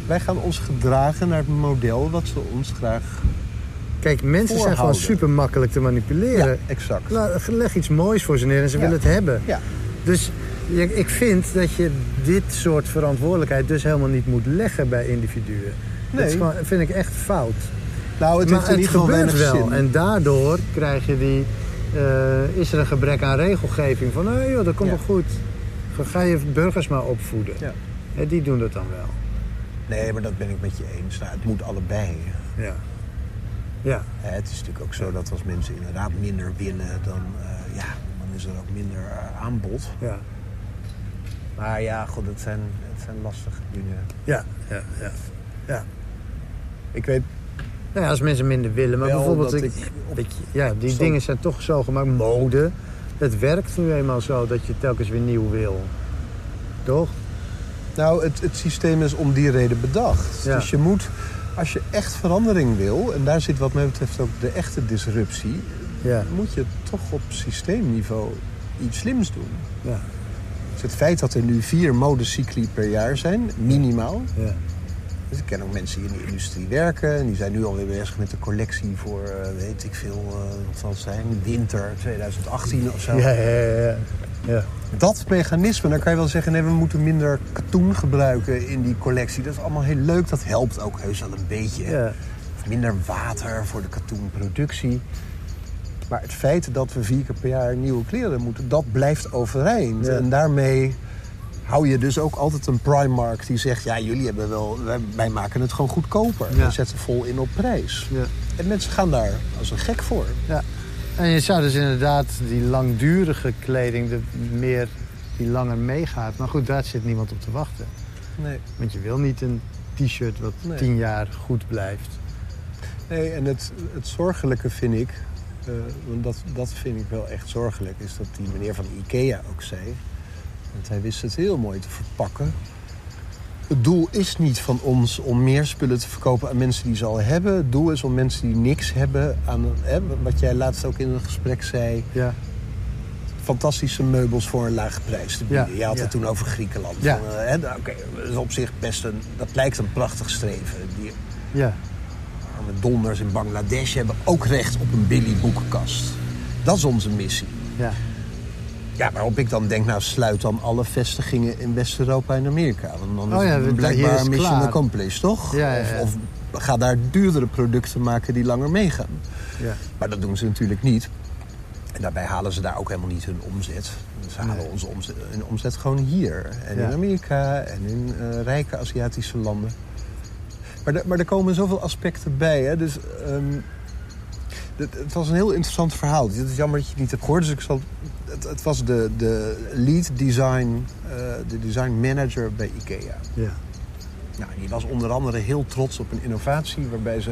Wij gaan ons gedragen naar het model wat ze ons graag... Kijk, mensen zijn gewoon super makkelijk te manipuleren. exact. La- Leg iets moois voor ze neer en ze Ja. willen het hebben. Ja. Dus ik vind dat je dit soort verantwoordelijkheid dus helemaal niet moet leggen bij individuen. Dat is Nee. gewoon, vind ik echt fout. Nou, het maar het geval gebeurt wel. zin. En daardoor krijg je die... eh, is er een gebrek aan regelgeving van... Oh joh, dat komt Ja. wel goed. Ga je burgers maar opvoeden. Ja. Die doen dat dan wel. Nee, maar dat ben ik met je eens. Nou, het moet allebei. Ja. Ja. Het is natuurlijk ook zo dat als mensen inderdaad minder winnen, dan, eh, ja, dan is er ook minder eh, aanbod. Ja. Maar ja, goed, het zijn, het zijn lastige dingen. Ja. Ja. Ja. ja. Ik weet Nou ja, als mensen minder willen. Maar Wel bijvoorbeeld, ik, ja, die Zo- dingen zijn toch zo gemaakt. Mode. Het werkt nu eenmaal zo dat je telkens weer nieuw wil. Toch? Nou, het, het systeem is om die reden bedacht. Ja. Dus je moet, als je echt verandering wil... en daar zit wat mij betreft ook de echte disruptie... Ja. moet je toch op systeemniveau iets slims doen. Ja. Dus het feit dat er nu vier modecycli per jaar zijn, minimaal... ja. Dus ik ken ook mensen die in de industrie werken... en die zijn nu alweer bezig met de collectie voor, eh, weet ik veel, eh, wat zal het zijn... winter 2018 of zo. Ja, ja, ja, ja. ja. Dat mechanisme, dan kan je wel zeggen... nee, we moeten minder katoen gebruiken in die collectie. Dat is allemaal heel leuk, dat helpt ook heus wel een beetje. Ja. Of minder water voor de katoenproductie. Maar het feit dat we vier keer per jaar nieuwe kleren moeten... dat blijft overeind. Ja. En daarmee hou je dus ook altijd een Primark die zegt... ja, jullie hebben wel, wij, wij maken het gewoon goedkoper. Ja. We zetten vol in op prijs. Ja. En mensen gaan daar als een gek voor. Ja. En je zou dus inderdaad die langdurige kleding, de meer die langer meegaat. Maar goed, daar zit niemand op te wachten. Nee. Want je wil niet een t-shirt wat Nee. tien jaar goed blijft. Nee, en het, het zorgelijke vind ik, eh, want dat, dat vind ik wel echt zorgelijk, is dat die meneer van Ikea ook zei. Want hij wist het heel mooi te verpakken. Het doel is niet van ons om meer spullen te verkopen aan mensen die ze al hebben. Het doel is om mensen die niks hebben aan, hè, wat jij laatst ook in een gesprek zei, Ja. fantastische meubels voor een lage prijs te bieden. Ja, Je had ja. het toen over Griekenland. Ja. Van, eh, hè, nou, Oké, dat is op zich best een, dat lijkt een prachtig streven. Die, Ja. arme donders in Bangladesh hebben ook recht op een Billy boekenkast. Dat is onze missie. Ja. Ja, waarop ik dan denk, nou sluit dan alle vestigingen in West-Europa en Amerika. Want dan Oh is ja, het hier blijkbaar is mission klaar. accomplished, toch? Ja, ja, ja. Of, of ga daar duurdere producten maken die langer meegaan. Ja. Maar dat doen ze natuurlijk niet. En daarbij halen ze daar ook helemaal niet hun omzet. Ze halen Nee. onze omzet, hun omzet gewoon hier. En in Amerika en in eh, rijke Aziatische landen. Maar, er- maar er komen zoveel aspecten bij. Hè? Dus, ehm, het, het was een heel interessant verhaal. Het is jammer dat je het niet hebt gehoord. Dus ik zal, het, het was de, de lead design, eh, de design manager bij IKEA. Ja. Nou, die was onder andere heel trots op een innovatie waarbij ze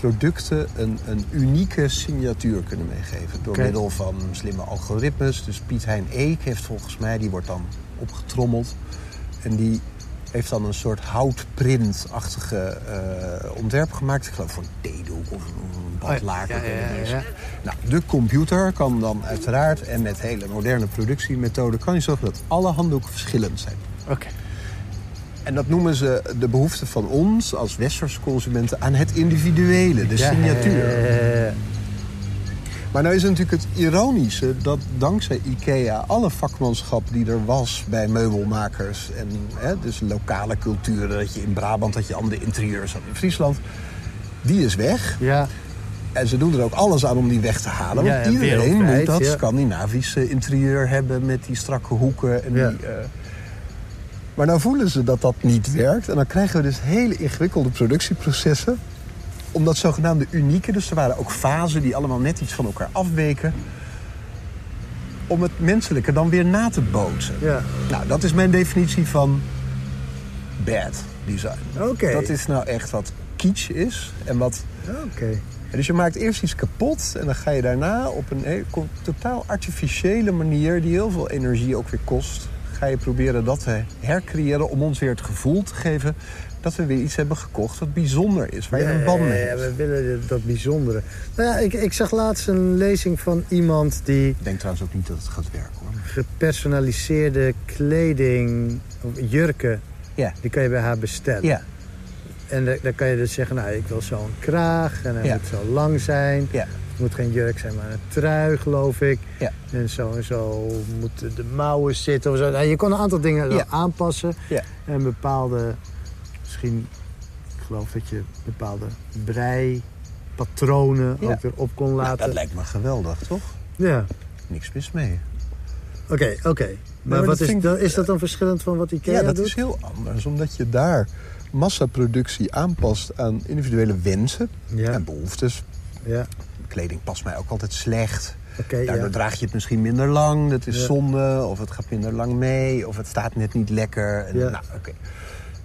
producten een, een unieke signatuur kunnen meegeven. Door middel van slimme algoritmes. Dus Piet Hein Eek heeft volgens mij, die wordt dan opgetrommeld. En die heeft dan een soort houtprintachtige eh, ontwerp gemaakt. Ik geloof voor een theedoek of een, badlaken. Oh, ja. Nou, de computer kan dan uiteraard, en met hele moderne productiemethoden... kan je zorgen dat alle handdoeken verschillend zijn. Oké. En dat noemen ze de behoefte van ons als westerse consumenten aan het individuele, de signatuur. Ja. Maar nou is het natuurlijk het ironische dat dankzij IKEA alle vakmanschap die er was bij meubelmakers en hè, dus lokale culturen, dat je in Brabant dat je andere interieurs had in Friesland, die is weg. Ja. En ze doen er ook alles aan om die weg te halen. Want ja, iedereen moet dat. Scandinavische interieur hebben met die strakke hoeken. En die, eh, Maar nou voelen ze dat dat niet werkt. En dan krijgen we dus hele ingewikkelde productieprocessen. Om dat zogenaamde unieke, dus er waren ook fasen die allemaal net iets van elkaar afweken. Om het menselijke dan weer na te bootsen. Ja. Nou, dat is mijn definitie van bad design. Oké. Dat is nou echt wat kitsch is en wat Oké. Dus je maakt eerst iets kapot en dan ga je daarna op een co- totaal artificiële manier, die heel veel energie ook weer kost, ga je proberen dat te hercreëren om ons weer het gevoel te geven dat we weer iets hebben gekocht wat bijzonder is, waar je een band mee Ja, hebt. we willen dat bijzondere. Nou ja, ik, ik zag laatst een lezing van iemand die Ik denk trouwens ook niet dat het gaat werken hoor. gepersonaliseerde kleding, of jurken, Ja, die kan je bij haar bestellen. ja, En da- dan kan je dus zeggen, nou, ik wil zo'n kraag en hij Ja. moet zo lang zijn. ja, Het moet geen jurk zijn, maar een trui, geloof ik. ja. En zo en zo moeten de mouwen zitten of zo. Nou, je kon een aantal dingen Ja. aanpassen. ja. En bepaalde, misschien, ik geloof dat je bepaalde breipatronen ook erop kon Nou, laten. dat lijkt me geweldig, toch? Ja, Niks mis mee. oké, oké. Maar, maar wat is, ik- is dat dan verschillend van wat Ikea Ja, dat doet? is heel anders, omdat je daar massaproductie aanpast aan individuele wensen Ja, en behoeftes. ja. Kleding past mij ook altijd slecht. Daardoor ja. draag je het misschien minder lang. Dat is zonde. Of het gaat minder lang mee. Of het staat net niet lekker. En, nou.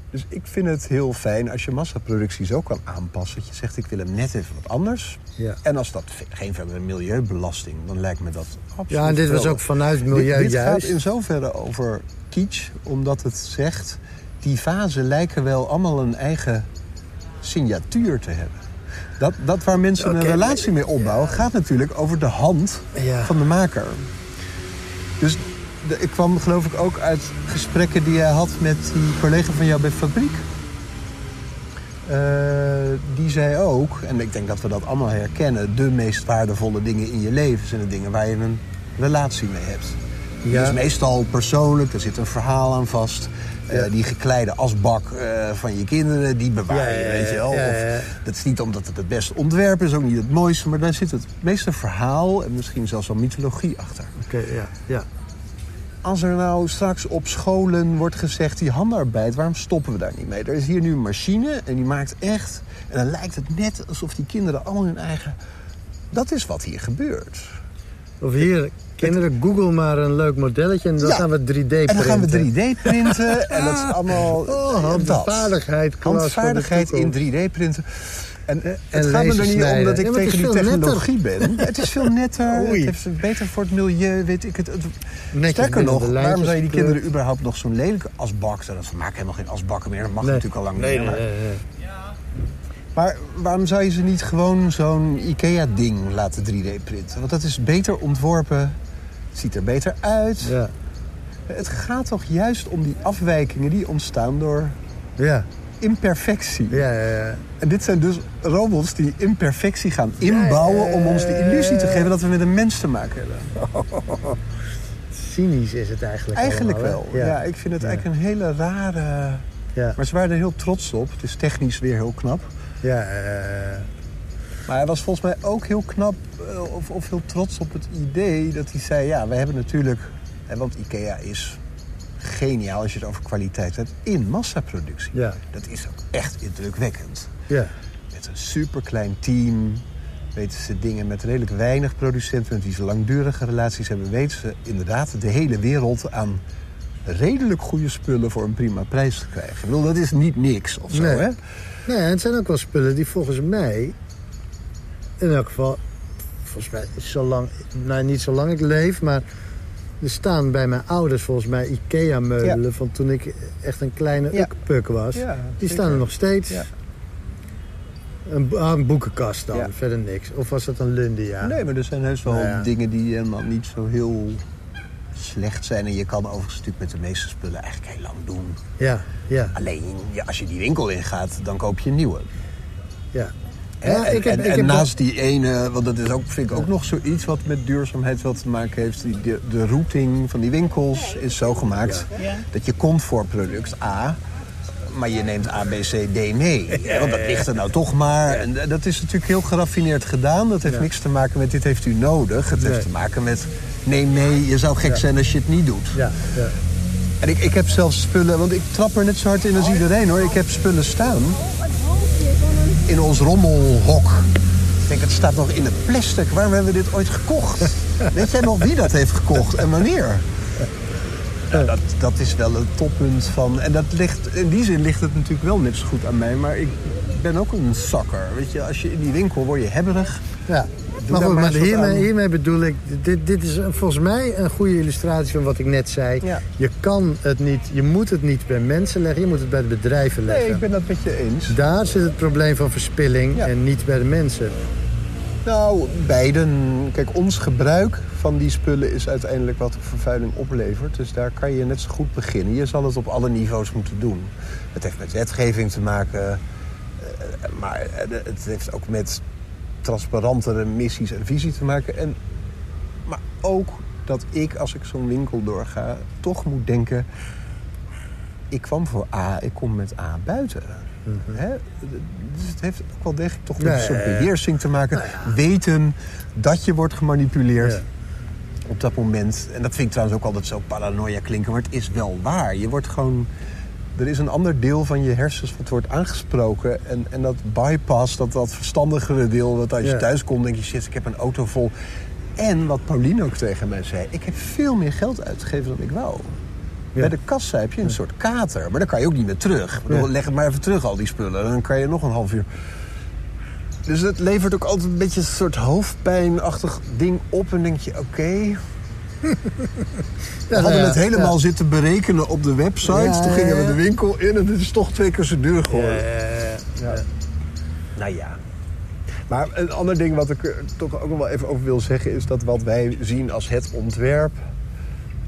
Dus ik vind het heel fijn als je massaproductie zo kan aanpassen. Dat je zegt, ik wil hem net even wat anders. Ja. En als dat geen verdere milieubelasting, dan lijkt me dat absoluut Ja, en dit was ook vanuit milieu dit, dit juist. gaat in zoverre over kitsch, omdat het zegt... die vazen lijken wel allemaal een eigen signatuur te hebben. Dat, dat waar mensen een relatie mee opbouwen... gaat natuurlijk over de hand Ja. van de maker. Dus de- ik kwam geloof ik ook uit gesprekken die jij had... met die collega van jou bij Fabriek. Eh, die zei ook, en ik denk dat we dat allemaal herkennen... de meest waardevolle dingen in je leven zijn de dingen waar je een relatie mee hebt. Ja. Dat is meestal persoonlijk, er zit een verhaal aan vast. Eh, die gekleide asbak eh, van je kinderen, die bewaar je, Ja, ja, weet je wel. Of, dat is niet omdat het het beste ontwerp is, ook niet het mooiste... maar daar zit het meeste verhaal en misschien zelfs wel mythologie achter. Oké, ja, ja. Als er nou straks op scholen wordt gezegd, die handarbeid, waarom stoppen we daar niet mee? Er is hier nu een machine en die maakt echt... en dan lijkt het net alsof die kinderen allemaal hun eigen... Dat is wat hier gebeurt. Of hier, kinderen, google maar een leuk modelletje en dan Ja. gaan we 3D printen. En dan gaan we 3D printen en dat is allemaal... Oh, dat. handvaardigheid, klas Handvaardigheid in toekomst. 3D printen. En het en gaat me er niet om dat ik Ja, het tegen die technologie ben. Het is veel netter, Oei. het is beter voor het milieu, weet ik het. het Netjes sterker nog, waarom zou je die kinderen überhaupt nog zo'n lelijke asbak... Ze maken helemaal geen asbakken meer, dat mag Nee. natuurlijk al lang nee, niet nee, meer. nee, nee. Maar waarom zou je ze niet gewoon zo'n IKEA-ding laten 3D printen? Want dat is beter ontworpen, het ziet er beter uit. Ja, Het gaat toch juist om die afwijkingen die ontstaan door ja, imperfectie. ja, ja, ja. En dit zijn dus robots die imperfectie gaan inbouwen... om ons de illusie te geven dat we met een mens te maken hebben. Cynisch is het eigenlijk Eigenlijk allemaal, wel. Ja. ik vind het eigenlijk een hele rare... Ja, Maar ze waren er heel trots op. Het is technisch weer heel knap. Ja, eh, Maar hij was volgens mij ook heel knap eh, of, of heel trots op het idee dat hij zei... ja, we hebben natuurlijk... Hè, want IKEA is geniaal als je het over kwaliteit hebt... in massaproductie. Ja. Dat is ook echt indrukwekkend. ja. Met een superklein team weten ze dingen met redelijk weinig producenten... met wie ze langdurige relaties hebben... weten ze inderdaad de hele wereld aan redelijk goede spullen... voor een prima prijs te krijgen. Ik bedoel, dat is niet niks of zo, Nee. hè? Nee, en het zijn ook wel spullen die volgens mij... in elk geval, volgens mij, zolang, nou, niet zolang ik leef... maar er staan bij mijn ouders volgens mij IKEA-meubelen... van toen ik echt een kleine Ja. ukpuk was. Ja, die staan er nog steeds. Ja. Een, ah, een boekenkast dan, verder niks. Of was dat een Lundia? Nee, maar er zijn heus wel Nou dingen die helemaal niet zo heel slecht zijn. En je kan overigens natuurlijk met de meeste spullen eigenlijk heel lang doen. Ja, ja, Alleen, ja, als je die winkel ingaat, dan koop je een nieuwe. ja. Ja, en ik heb- en, ik en heb naast die ene, want dat is ook, vind ik ook nog zoiets wat met duurzaamheid wel te maken heeft. Die, de, de routing van die winkels is zo gemaakt dat je komt voor product A, maar je neemt A, B, C, D mee. Want dat ligt er nou toch maar. En eh, dat is natuurlijk heel geraffineerd gedaan. Dat heeft niks te maken met dit heeft u nodig. Het Nee. heeft te maken met neem mee, je zou gek zijn als je het niet doet. ja, ja. En ik, ik heb zelfs spullen, want ik trap er net zo hard in als iedereen hoor. Ik heb spullen staan in ons rommelhok. Ik denk, het staat nog in het plastic. Waarom hebben we dit ooit gekocht? Weet jij nog wie dat heeft gekocht en wanneer? Ja, dat, dat is wel een toppunt van... En dat ligt, in die zin ligt het natuurlijk wel net zo goed aan mij. Maar ik ben ook een zakker. Weet je, als je in die winkel word je hebberig. Ja. Doe Maar goed, maar maar hiermee, hiermee bedoel ik, dit, dit is volgens mij een goede illustratie van wat ik net zei. Ja. Je kan het niet, je moet het niet bij mensen leggen, je moet het bij de bedrijven leggen. Nee, ik ben dat met je eens. Daar zit het probleem van verspilling Ja. en niet bij de mensen. Nou, beiden. Kijk, ons gebruik van die spullen is uiteindelijk wat vervuiling oplevert. Dus daar kan je net zo goed beginnen. Je zal het op alle niveaus moeten doen. Het heeft met wetgeving te maken. eh, Maar het heeft ook met transparantere missies en visie te maken. En, maar ook dat ik, als ik zo'n winkel doorga, toch moet denken... Ik kwam voor A, ik kom met A buiten. Hè? Dus het heeft ook wel degelijk toch met een soort beheersing te maken. Weten dat je wordt gemanipuleerd Ja. op dat moment. En dat vind ik trouwens ook altijd zo paranoia klinken, maar het is wel waar. Je wordt gewoon... Er is een ander deel van je hersens wat wordt aangesproken. En, en dat bypass, dat, dat verstandigere deel... dat als je Ja. thuis komt denk je, shit, ik heb een auto vol. En wat Pauline ook tegen mij zei... ik heb veel meer geld uitgegeven dan ik wou. Bij de kassa heb je een soort kater. Maar dan kan je ook niet meer terug. Bedoel. Leg het maar even terug, al die spullen. Dan kan je nog een half uur... Dus het levert ook altijd een beetje een soort hoofdpijnachtig ding op. En denk je, oké... We hadden ja, het helemaal zitten berekenen op de website. Toen gingen we de winkel in en het is toch twee keer zo duur geworden. Ja. Nou ja. Maar een ander ding wat ik er toch ook nog wel even over wil zeggen... is dat wat wij zien als het ontwerp...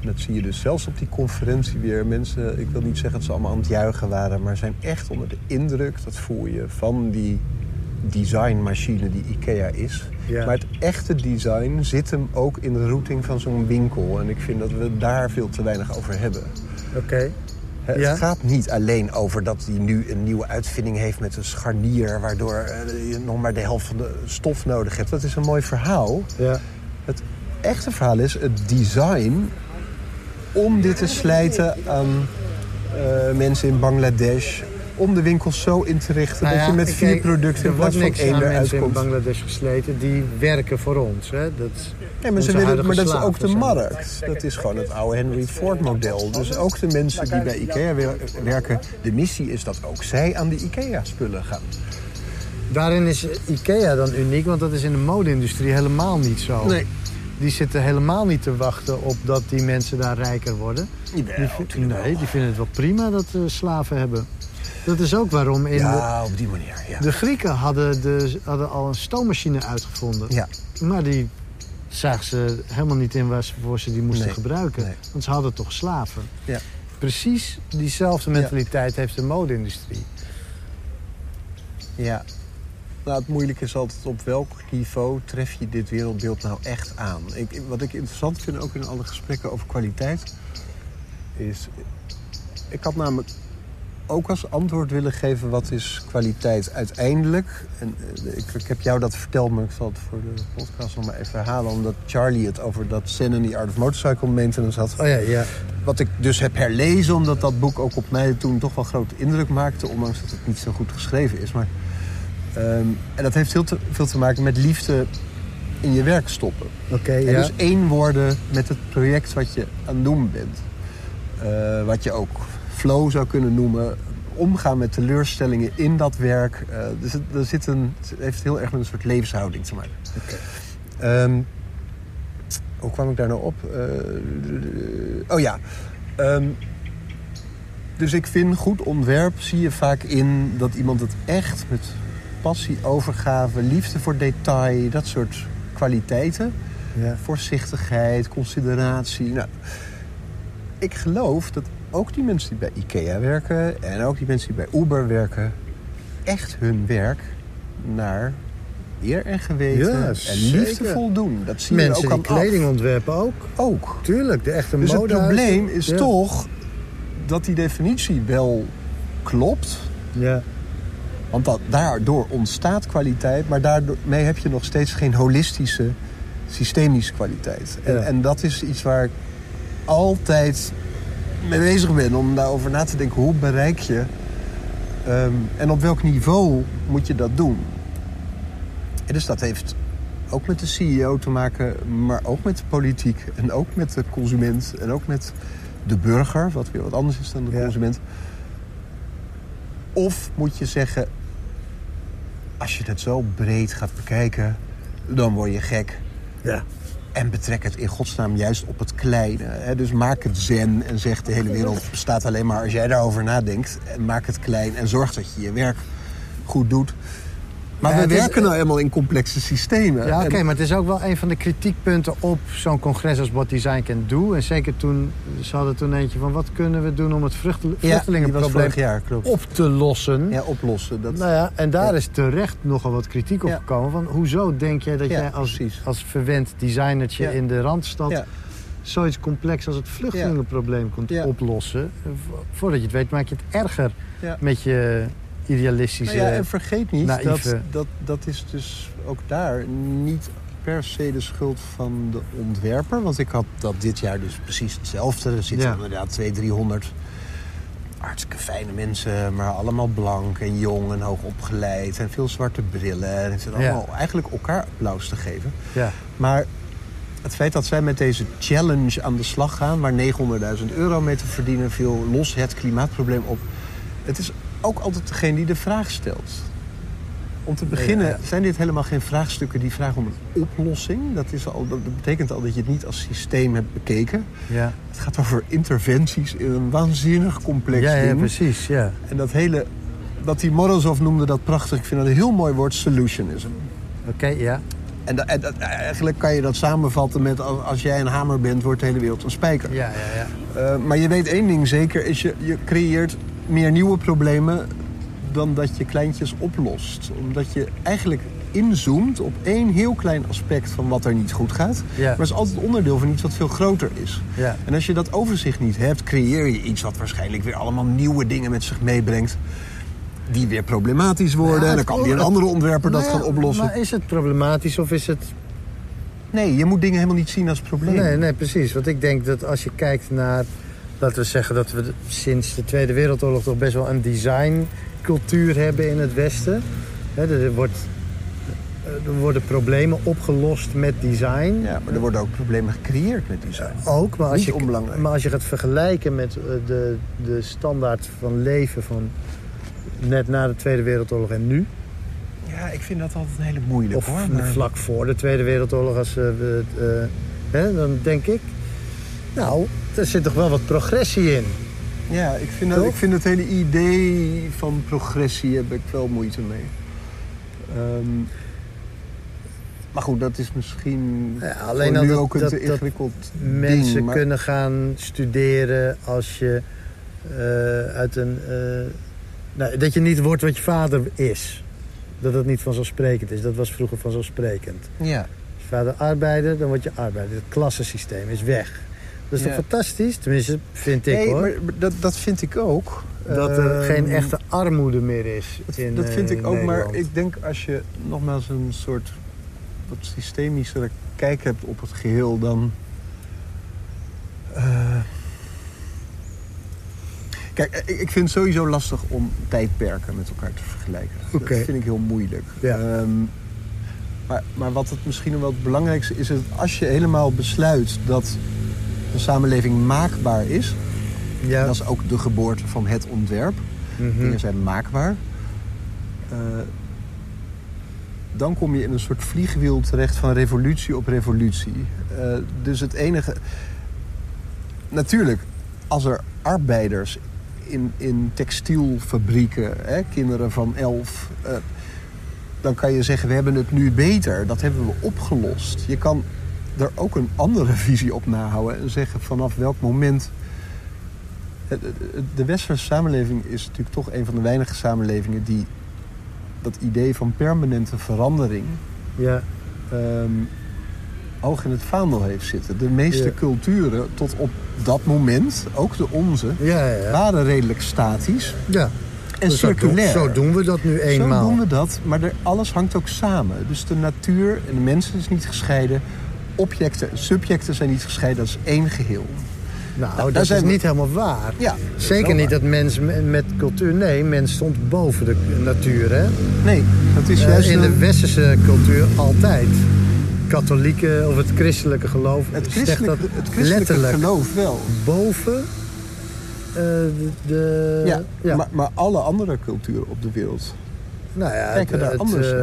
dat zie je dus zelfs op die conferentie weer. Mensen, ik wil niet zeggen dat ze allemaal aan het juichen waren... maar zijn echt onder de indruk, dat voel je, van die designmachine die IKEA is. Ja. Maar het echte design zit hem ook in de routing van zo'n winkel. En ik vind dat we daar veel te weinig over hebben. Oké. Het Ja. gaat niet alleen over dat hij nu een nieuwe uitvinding heeft met een scharnier... waardoor eh, je nog maar de helft van de stof nodig hebt. Dat is een mooi verhaal. Ja. Het echte verhaal is het design om dit te slijten aan eh, mensen in Bangladesh... om de winkels zo in te richten Nou dat je met vier kijk, producten in wordt plaats van één eruit mensen in komt. Bangladesh gesleten. Die werken voor ons. Hè? Dat Ja, maar, ze willen, maar dat is ook de markt. Dat is gewoon het oude Henry Ford model. Dus ook de mensen die bij IKEA wer- werken... de missie is dat ook zij aan de IKEA-spullen gaan. Daarin is IKEA dan uniek, want dat is in de mode-industrie helemaal niet zo. Nee. Die zitten helemaal niet te wachten op dat die mensen daar rijker worden. Jawel, Die, nee, wel. die vinden het wel prima dat we slaven hebben. Dat is ook waarom in Ja, op die manier, ja. de, de Grieken hadden, de, hadden al een stoommachine uitgevonden. Ja, Maar die zagen ze helemaal niet in waarvoor ze die moesten Nee, gebruiken. nee. Want ze hadden toch slaven. ja. Precies diezelfde mentaliteit heeft de mode-industrie. ja. Nou, het moeilijke is altijd op welk niveau tref je dit wereldbeeld nou echt aan. Ik, wat ik interessant vind, ook in alle gesprekken over kwaliteit, is... Ik had namelijk ook als antwoord willen geven wat is kwaliteit uiteindelijk. En, eh, ik, ik heb jou dat verteld, maar ik zal het voor de podcast nog maar even herhalen. Omdat Charlie het over dat Zen and the Art of Motorcycle Maintenance had. Oh ja, ja. Wat ik dus heb herlezen, omdat dat boek ook op mij toen toch wel grote indruk maakte. Ondanks dat het niet zo goed geschreven is. Maar, ehm, en dat heeft heel te, veel te maken met liefde in je werk stoppen. Oké, En ja. dus één worden met het project wat je aan het doen bent. Eh, wat je ook flow zou kunnen noemen. Omgaan met teleurstellingen in dat werk. Eh, dus het, er zit een, het heeft heel erg met een soort levenshouding te maken. Ehm, hoe kwam ik daar nou op? Eh, oh ja. Ehm, dus ik vind goed ontwerp zie je vaak in dat iemand het echt met passie, overgave, liefde voor detail, dat soort kwaliteiten ja. voorzichtigheid, consideratie. Nou, ik geloof dat ook die mensen die bij IKEA werken en ook die mensen die bij Uber werken, echt hun werk naar eer en geweten Ja, en zeker. liefdevol doen. Dat zie Mensen je die ook aan kleding af. ontwerpen ook. Ook. Tuurlijk, de echte Dus het probleem is Ja. toch dat die definitie wel klopt. Ja. Want dat, daardoor ontstaat kwaliteit, maar daarmee heb je nog steeds geen holistische, systemische kwaliteit. En, Ja. en dat is iets waar ik altijd mee bezig ben om daarover na te denken. Hoe bereik je ehm, en op welk niveau moet je dat doen? En dus dat heeft ook met de CEO te maken, maar ook met de politiek en ook met de consument en ook met de burger, wat weer wat anders is dan de Ja. consument. Of moet je zeggen, als je het zo breed gaat bekijken, dan word je gek. Ja. En betrek het in godsnaam juist op het kleine. Hè? Dus maak het zen en zeg de hele wereld bestaat alleen maar als jij daarover nadenkt. En maak het klein en zorg dat je je werk goed doet. Maar Ja, we is- werken nou eenmaal in complexe systemen. Ja, oké, maar het is ook wel een van de kritiekpunten op zo'n congres als What Design Can Do. En zeker toen, ze hadden toen eentje van wat kunnen we doen om het Ja, vluchtelingenprobleem jaar, klopt. op te lossen. Ja, oplossen. Dat... Nou ja, en daar Ja. is terecht nogal wat kritiek op Ja. gekomen. Van, hoezo denk jij dat Ja, jij als, precies. als verwend designertje Ja. in de Randstad... Ja. zoiets complex als het vluchtelingenprobleem kunt Ja. oplossen? Vo- Voordat je het weet maak je het erger Ja. met je idealistische... Nou ja, en vergeet niet, dat, naïeve- dat, dat is dus ook daar niet per se de schuld van de ontwerper. Want ik had dat dit jaar dus precies hetzelfde. Er zitten Ja. inderdaad 200, 300 hartstikke fijne mensen, maar allemaal blank en jong en hoog opgeleid en veel zwarte brillen. En Ja. allemaal eigenlijk elkaar applaus te geven. Ja. Maar het feit dat zij met deze challenge aan de slag gaan... waar 900.000 euro mee te verdienen... viel los het klimaatprobleem op. Het is ook altijd degene die de vraag stelt. Om te beginnen Ja. zijn dit helemaal geen vraagstukken die vragen om een oplossing. Dat, is al, dat betekent al dat je het niet als systeem hebt bekeken. Ja, Het gaat over interventies in een waanzinnig complex ja, ja ding. precies. Ja. En dat hele... Dat die Morozov noemde dat prachtig. Ik vind dat een heel mooi woord, solutionism. Oké, ja. En, dat, en dat- eigenlijk kan je dat samenvatten met... als, als jij een hamer bent, wordt de hele wereld een spijker. Ja, ja, ja. Eh, maar je weet één ding zeker, is je, je creëert meer nieuwe problemen dan dat je kleintjes oplost. Omdat je eigenlijk inzoomt op één heel klein aspect van wat er niet goed gaat. Ja. Maar het is altijd onderdeel van iets wat veel groter is. Ja. En als je dat overzicht niet hebt, creëer je iets wat waarschijnlijk weer allemaal nieuwe dingen met zich meebrengt. Die weer problematisch worden. Ja, en dan kan weer een andere ontwerper dat Nou gaan oplossen. Maar is het problematisch of is het... Nee, je moet dingen helemaal niet zien als probleem. Nee, nee, precies. Want ik denk dat als je kijkt naar... Laten we zeggen dat we sinds de Tweede Wereldoorlog toch best wel een designcultuur hebben in het Westen. Er, wordt, er worden problemen opgelost met design. Ja, maar er worden ook problemen gecreëerd met design. Ook, maar als, Niet je, onbelangrijk. maar als je gaat vergelijken met eh, de, de standaard van leven van net na de Tweede Wereldoorlog en nu... Ja, ik vind dat altijd een hele moeilijk Of hoor. maar- vlak voor de Tweede Wereldoorlog, als, eh, we het, eh, hè, dan denk ik... Nou, er zit toch wel wat progressie in. Ja, ik vind, dat, ik vind het hele idee van progressie heb ik wel moeite mee. Ehm, maar goed, dat is misschien Ja, alleen nu dat- ook een dat- te dat Mensen. Maar kunnen gaan studeren als je eh, uit een... eh, nou, dat je niet wordt wat je vader is. Dat dat niet vanzelfsprekend is. Dat was vroeger vanzelfsprekend. Ja, Als je vader arbeider, dan word je arbeider. Het klassensysteem is weg. Dat is toch fantastisch? Tenminste, vind ik nee, hoor. maar dat, dat vind ik ook. Dat er Ehm, geen echte armoede meer is Dat, in dat vind eh, ik ook, maar ik denk als je nogmaals een soort wat systemischere kijk hebt op het geheel, dan. eh, Kijk, eh, ik vind het sowieso lastig om tijdperken met elkaar te vergelijken. Dat vind ik heel moeilijk. Ja. Ehm, maar, maar wat het misschien wel het belangrijkste is, is dat als je helemaal besluit dat een samenleving maakbaar is, Ja. dat is ook de geboorte van het ontwerp. Mhm. Dingen zijn maakbaar. Eh, dan kom je in een soort vliegwiel terecht van revolutie op revolutie. Eh, dus het enige... Natuurlijk, als er arbeiders in, in textielfabrieken, hè, kinderen van elf... eh, dan kan je zeggen, we hebben het nu beter. Dat hebben we opgelost. Je kan er ook een andere visie op nahouden en zeggen vanaf welk moment de westerse samenleving is natuurlijk toch een van de weinige samenlevingen die dat idee van permanente verandering Ja. ehm, hoog in het vaandel heeft zitten. De meeste Ja. culturen tot op dat moment, ook de onze, Ja, waren redelijk statisch ja. en Zo doen- circulair. Zo doen we dat nu eenmaal. Zo doen we dat, maar er, alles hangt ook samen. Dus de natuur en de mensen is niet gescheiden. Objecten en subjecten zijn niet gescheiden. Dat is één geheel. Nou, Nou, dat zijn is we- niet helemaal waar. Ja, Zeker niet waar. dat mens me- met cultuur... Nee, mens stond boven de natuur, hè? Nee, dat is Eh, juist in de westerse cultuur altijd. Katholieke of het christelijke geloof het christelijke, dat het christelijke geloof wel. boven eh, de... de- Ja, ja. Maar, maar alle andere culturen op de wereld. nou ja, kijken het, daar het, anders eh,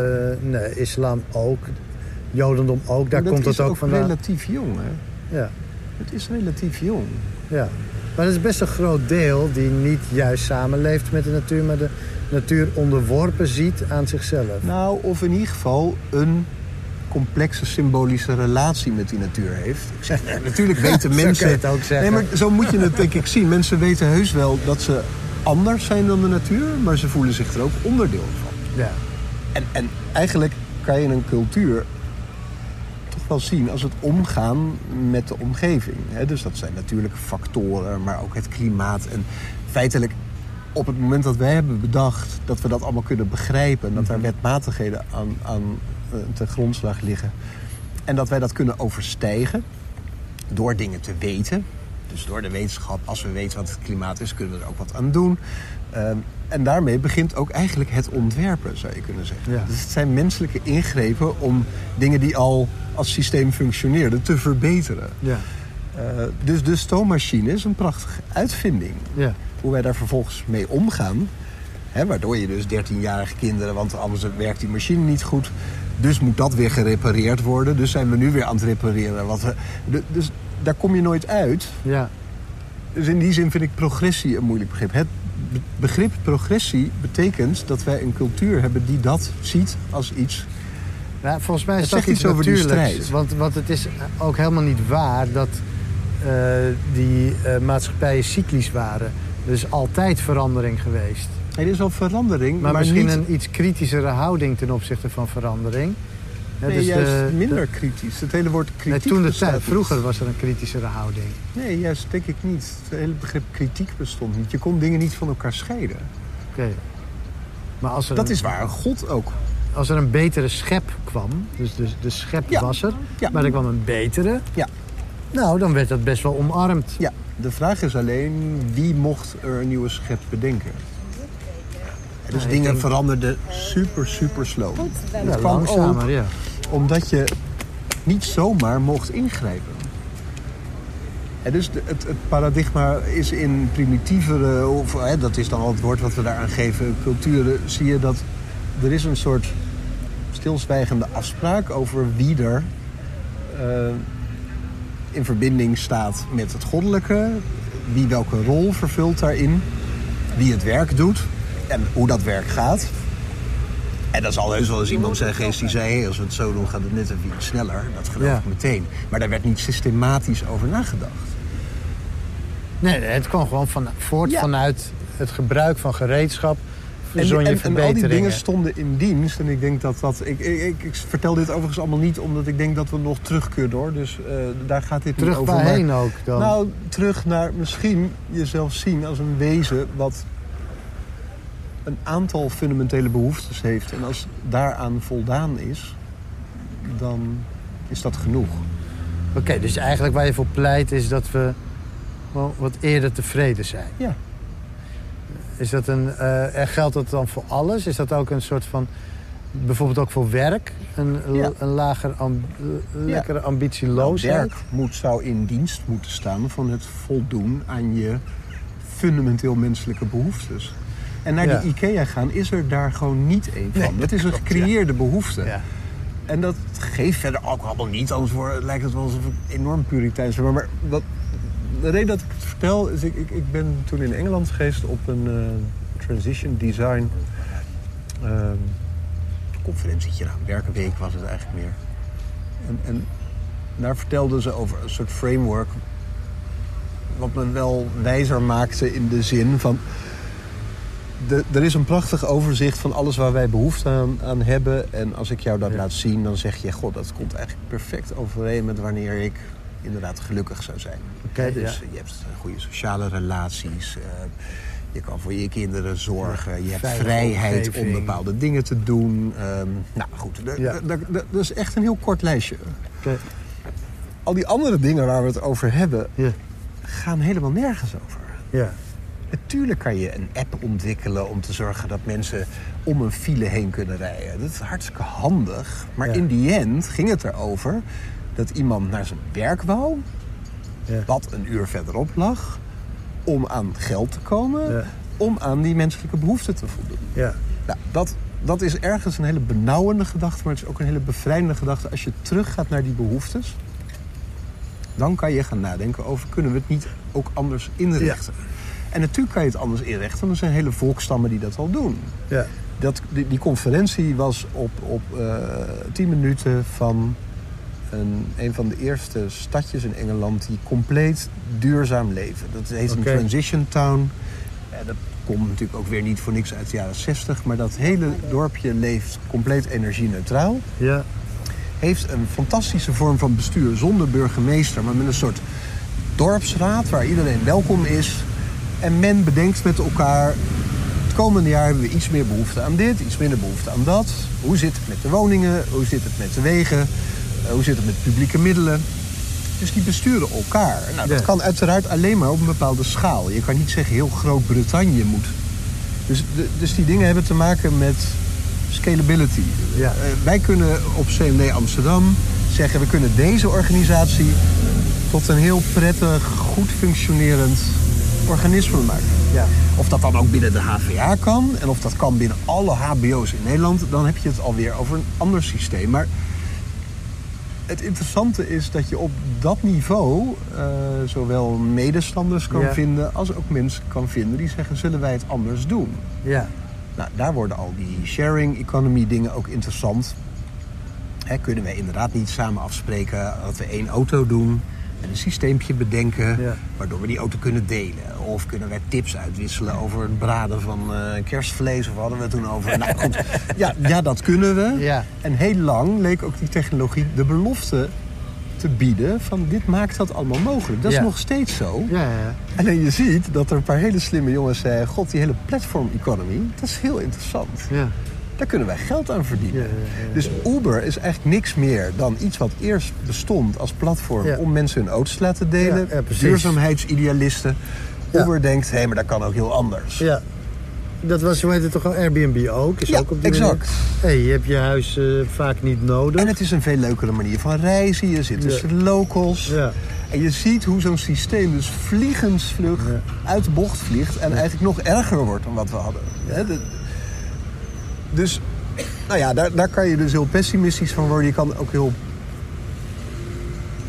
nee, islam ook. Jodendom ook, daar komt dat het is ook vandaan. relatief jong, hè? Ja, Het is relatief jong. ja. Maar het is best een groot deel die niet juist samenleeft met de natuur... maar de natuur onderworpen ziet aan zichzelf. Nou, of in ieder geval een complexe symbolische relatie met die natuur heeft. Ik zeg, natuurlijk weten mensen... het ook zeggen. Nee, maar zo moet je het denk ik zien. Mensen weten heus wel dat ze anders zijn dan de natuur... maar ze voelen zich er ook onderdeel van. Ja. En, en eigenlijk kan je een cultuur wel zien als het omgaan met de omgeving. Hè? Dus dat zijn natuurlijke factoren, maar ook het klimaat. En feitelijk, op het moment dat wij hebben bedacht dat we dat allemaal kunnen begrijpen... en dat daar wetmatigheden aan, aan eh, ten grondslag liggen... en dat wij dat kunnen overstijgen door dingen te weten... Dus door de wetenschap, als we weten wat het klimaat is, kunnen we er ook wat aan doen. En daarmee begint ook eigenlijk het ontwerpen, zou je kunnen zeggen. Ja. Dus het zijn menselijke ingrepen om dingen die al als systeem functioneerden te verbeteren. Ja. Eh, dus de stoommachine is een prachtige uitvinding. Ja. Hoe wij daar vervolgens mee omgaan. Hè, waardoor je dus 13-jarige kinderen, want anders werkt die machine niet goed. Dus moet dat weer gerepareerd worden. Dus zijn we nu weer aan het repareren. Wat we, dus daar kom je nooit uit. Ja. Dus in die zin vind ik progressie een moeilijk begrip. Het begrip progressie betekent dat wij een cultuur hebben die dat ziet als iets. Ja, volgens mij is dat zegt iets over die strijd. Want, want het is ook helemaal niet waar dat eh, die eh, maatschappijen cyclisch waren. Er is altijd verandering geweest. Er is al verandering, Maar, maar, misschien niet, een iets kritischere houding ten opzichte van verandering. Ja, nee, dus juist de- minder de- kritisch. Het hele woord kritiek nee, toen de tijd. Vroeger was er een kritischere houding. Nee, juist denk ik niet. Het hele begrip kritiek bestond niet. Je kon dingen niet van elkaar scheiden. Oké. Maar als er, Dat een, is waar God ook. als er een betere schep kwam, dus de, de schep Ja. was er, Ja. maar er kwam een betere, Ja. nou dan werd dat best wel omarmd. ja. De vraag is alleen wie mocht er een nieuwe schep bedenken. Dus dingen denk- veranderden super, super slow. Ja, Dat kwam langzamer, ja. omdat je niet zomaar mocht ingrijpen. En dus de- het, het paradigma is in primitievere, of hè, dat is dan al het woord wat we daaraan geven, culturen, zie je dat er is een soort stilzwijgende afspraak over wie er eh, in verbinding staat met het goddelijke, wie welke rol vervult daarin, wie het werk doet en hoe dat werk gaat. En dat zal heus wel eens iemand zijn geest die zei... Hey, als we het zo doen gaat het net even iets sneller. Dat geloof Ja. ik meteen. Maar daar werd niet systematisch over nagedacht. Nee, het kwam gewoon van, voort Ja. vanuit het gebruik van gereedschap. En, je en, en al die dingen stonden in dienst. En ik denk dat dat... Ik, ik, ik, ik vertel dit overigens allemaal niet omdat ik denk dat we nog terug kunnen hoor. Dus eh, daar gaat dit Terug niet over. waarheen maar- ook dan? Nou, terug naar misschien jezelf zien als een wezen wat een aantal fundamentele behoeftes heeft. En als daaraan voldaan is, dan is dat genoeg. Oké, dus eigenlijk waar je voor pleit is dat we gewoon wat eerder tevreden zijn. Ja. Is dat een, en geldt dat dan voor alles? Is dat ook een soort van, bijvoorbeeld ook voor werk? Een, Ja. een lager am- lekkere ambitieloosheid? Werk moet, zou in dienst moeten staan van het voldoen aan je fundamenteel menselijke behoeftes. En naar die IKEA gaan is er daar gewoon niet één van. Nee, dat is een gecreëerde behoefte. Ja. En dat geeft verder ook allemaal niet, anders wordt- lijkt het wel alsof ik enorm puriteins ben. Maar wat, de reden dat ik het vertel is, ik, ik, ik ben toen in Engeland geweest op een eh, transition design ehm conferentietje. Nou, werkenweek was het eigenlijk meer. En, en daar vertelden ze over een soort framework wat me wel wijzer maakte in de zin van... De, er is een prachtig overzicht van alles waar wij behoefte aan, aan hebben. En als ik jou dat Ja. laat zien, dan zeg je... God, dat komt eigenlijk perfect overeen met wanneer ik inderdaad gelukkig zou zijn. Oké, dus ja. je hebt goede sociale relaties. eh, je kan voor je kinderen zorgen. Je hebt vrijheid om bepaalde dingen te doen. Ehm, nou goed, Ja. dat is echt een heel kort lijstje. Al die andere dingen waar we het over hebben... Ja. gaan helemaal nergens over. ja. Natuurlijk kan je een app ontwikkelen om te zorgen dat mensen om een file heen kunnen rijden. Dat is hartstikke handig. Maar Ja. in die end ging het erover dat iemand naar zijn werk wou, Ja. wat een uur verderop lag, om aan geld te komen, Ja. om aan die menselijke behoeften te voldoen. ja. Nou, dat, dat is ergens een hele benauwende gedachte, maar het is ook een hele bevrijdende gedachte. Als je teruggaat naar die behoeftes, dan kan je gaan nadenken over kunnen we het niet ook anders inrichten. En natuurlijk kan je het anders inrichten, want er zijn hele volkstammen die dat al doen. ja. Dat, die, die conferentie was op, op eh 10 minuten van een, een van de eerste stadjes in Engeland die compleet duurzaam leven. Dat heet een transition town. Dat komt natuurlijk ook weer niet voor niks uit de jaren 60, maar dat hele dorpje leeft compleet energie-neutraal. ja. Heeft een fantastische vorm van bestuur zonder burgemeester, maar met een soort dorpsraad waar iedereen welkom is. En men bedenkt met elkaar het komende jaar hebben we iets meer behoefte aan dit, iets minder behoefte aan dat. Hoe zit het met de woningen? Hoe zit het met de wegen? Eh, hoe zit het met publieke middelen? Dus die besturen elkaar. Nou, dat Ja. kan uiteraard alleen maar op een bepaalde schaal. Je kan niet zeggen heel Groot-Brittannië moet Dus, de- dus die dingen hebben te maken met scalability. Ja. Eh, wij kunnen op CMD Amsterdam zeggen... we kunnen deze organisatie tot een heel prettig, goed functionerend organisme maken. Ja. Of dat dan ook binnen de HVA kan en of dat kan binnen alle HBO's in Nederland, dan heb je het alweer over een ander systeem. Maar het interessante is dat je op dat niveau eh, zowel medestanders kan Ja. vinden als ook mensen kan vinden die zeggen: zullen wij het anders doen? Ja. Nou, daar worden al die sharing economy dingen ook interessant. Hè, kunnen wij inderdaad niet samen afspreken dat we één auto doen en een systeempje bedenken Ja. waardoor we die auto kunnen delen? Of kunnen wij tips uitwisselen over het braden van eh, kerstvlees of hadden we het toen over? nou goed, ja, ja, dat kunnen we. Ja. En heel lang leek ook die technologie de belofte te bieden van dit maakt dat allemaal mogelijk. Dat Ja. is nog steeds zo. Ja, ja. Alleen je ziet dat er een paar hele slimme jongens zeggen... God, die hele platform economy, dat is heel interessant. Ja. Daar kunnen wij geld aan verdienen. Ja, ja, ja. Dus Uber is eigenlijk niks meer dan iets wat eerst bestond als platform... Om mensen hun auto's te laten delen. Duurzaamheidsidealisten. Uber denkt, hé, maar dat kan ook heel anders. Ja. Dat was, hoe heet het toch al? Airbnb ook? Is Ja, ook op die exact. hey, je hebt je huis eh, vaak niet nodig. En het is een veel leukere manier van reizen. Je zit tussen de locals. Ja. En je ziet hoe zo'n systeem dus vliegensvlug Ja. uit de bocht vliegt... en eigenlijk nog erger wordt dan wat we hadden. Dus, nou ja, daar, daar kan je dus heel pessimistisch van worden. Je kan ook heel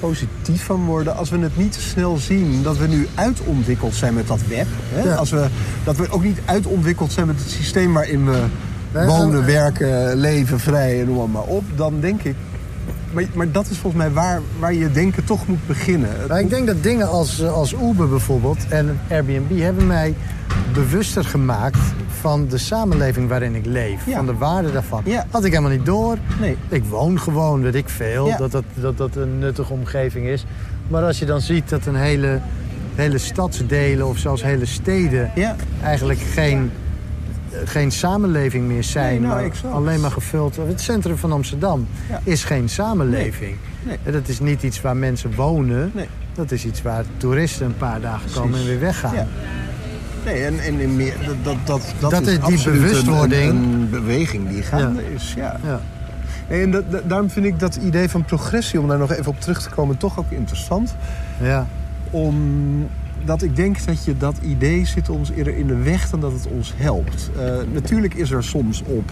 positief van worden als we het niet te snel zien dat we nu uitontwikkeld zijn met dat web. Hè? Ja. Als we, dat we ook niet uitontwikkeld zijn met het systeem waarin we Nee, wonen, werken, leven, vrij en noem maar, op. Dan denk ik. Maar, maar dat is volgens mij waar, waar je denken toch moet beginnen. Maar ik denk dat dingen als, eh, als Uber bijvoorbeeld en Airbnb hebben mij bewuster gemaakt van de samenleving waarin ik leef. Ja. Van de waarde daarvan. Ja. Had ik helemaal niet door. Nee. Ik woon gewoon, weet ik veel, Ja. dat, dat, dat dat een nuttige omgeving is. Maar als je dan ziet dat een hele, hele stadsdelen of zelfs hele steden eigenlijk geen, geen samenleving meer zijn, Nee, nou, maar alleen maar gevuld. Het centrum van Amsterdam is geen samenleving. Nee. Dat is niet iets waar mensen wonen. Nee. Dat is iets waar toeristen een paar dagen komen en weer weggaan. Nee, en, en in meer, dat, dat, dat, is die bewustwording. Een, een beweging die gaande is. Ja. Ja. Nee, en dat, daarom vind ik dat idee van progressie, om daar nog even op terug te komen, toch ook interessant. Ja. Omdat ik denk dat je dat idee zit ons eerder in de weg dan dat het ons helpt. Eh, natuurlijk is er soms op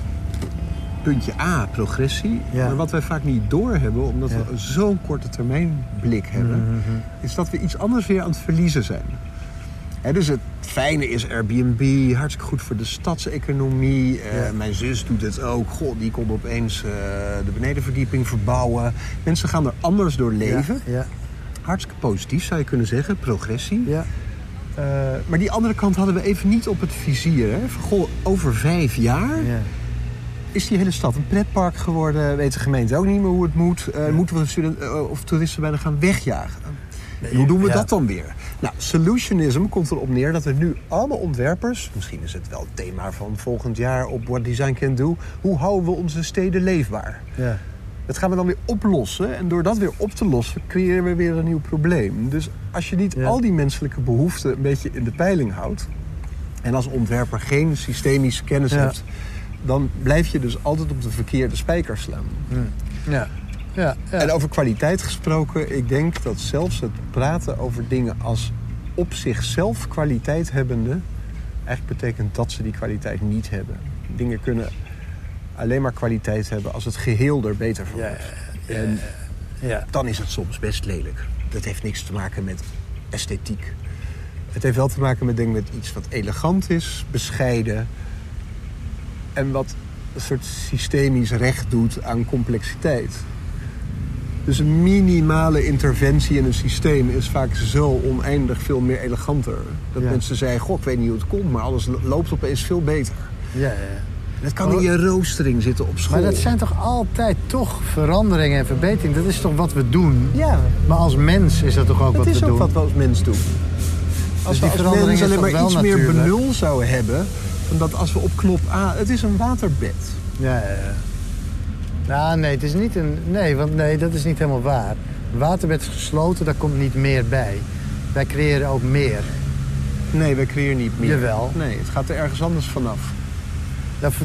puntje A progressie. Ja. Maar wat wij vaak niet doorhebben, omdat Ja. we zo'n korte termijn blik hebben, Mhm. is dat we iets anders weer aan het verliezen zijn. Dus het fijne is Airbnb, hartstikke goed voor de stadseconomie. Eh, Ja. Mijn zus doet het ook. Goh, die kon opeens eh, de benedenverdieping verbouwen. Mensen gaan er anders door leven. Ja. Hartstikke positief zou je kunnen zeggen, progressie. Ja. Eh, maar die andere kant hadden we even niet op het vizier. Hè? Van, goh, over vijf jaar ja. is die hele stad een pretpark geworden. Weet de gemeente ook niet meer hoe het moet. Moeten we studenten of toeristen bijna gaan wegjagen? En hoe doen we dat dan weer? Nou, solutionism komt erop neer dat er nu allemaal ontwerpers... misschien is het wel het thema van volgend jaar op What Design Can Do... hoe houden we onze steden leefbaar? ja. Dat gaan we dan weer oplossen. En door dat weer op te lossen, creëren we weer een nieuw probleem. Dus als je niet Ja. al die menselijke behoeften een beetje in de peiling houdt... en als ontwerper geen systemische kennis Ja. hebt... dan blijf je dus altijd op de verkeerde spijker slaan. Ja. Ja. ja. En over kwaliteit gesproken, ik denk dat zelfs het praten over dingen als op zichzelf kwaliteit hebbende... eigenlijk betekent dat ze die kwaliteit niet hebben. Dingen kunnen alleen maar kwaliteit hebben als het geheel er beter van wordt. ja, En ja. dan is het soms best lelijk. Dat heeft niks te maken met esthetiek. Het heeft wel te maken met, denk met iets wat elegant is, bescheiden. En wat een soort systemisch recht doet aan complexiteit. Dus een minimale interventie in een systeem is vaak zo oneindig veel meer eleganter. Dat Ja. mensen zeggen, goh, ik weet niet hoe het komt, maar alles lo- loopt opeens veel beter. ja, ja. Het kan in je roostering zitten op school. Maar dat zijn toch altijd toch veranderingen en verbeteringen? Dat is toch wat we doen? Ja, Maar als mens is dat toch ook Dat wat is we ook doen? wat we als mens doen. Als die we als verandering mens is alleen maar iets meer benul zouden hebben... dan dat als we op knop A... Het is een waterbed. Ja, ja, ja. Nou, nee, het is niet een... Nee, want nee, dat is niet helemaal waar. Waterbed is gesloten, daar komt niet meer bij. Wij creëren ook meer. Nee, we creëren niet meer. Jawel. Nee, het gaat er ergens anders vanaf.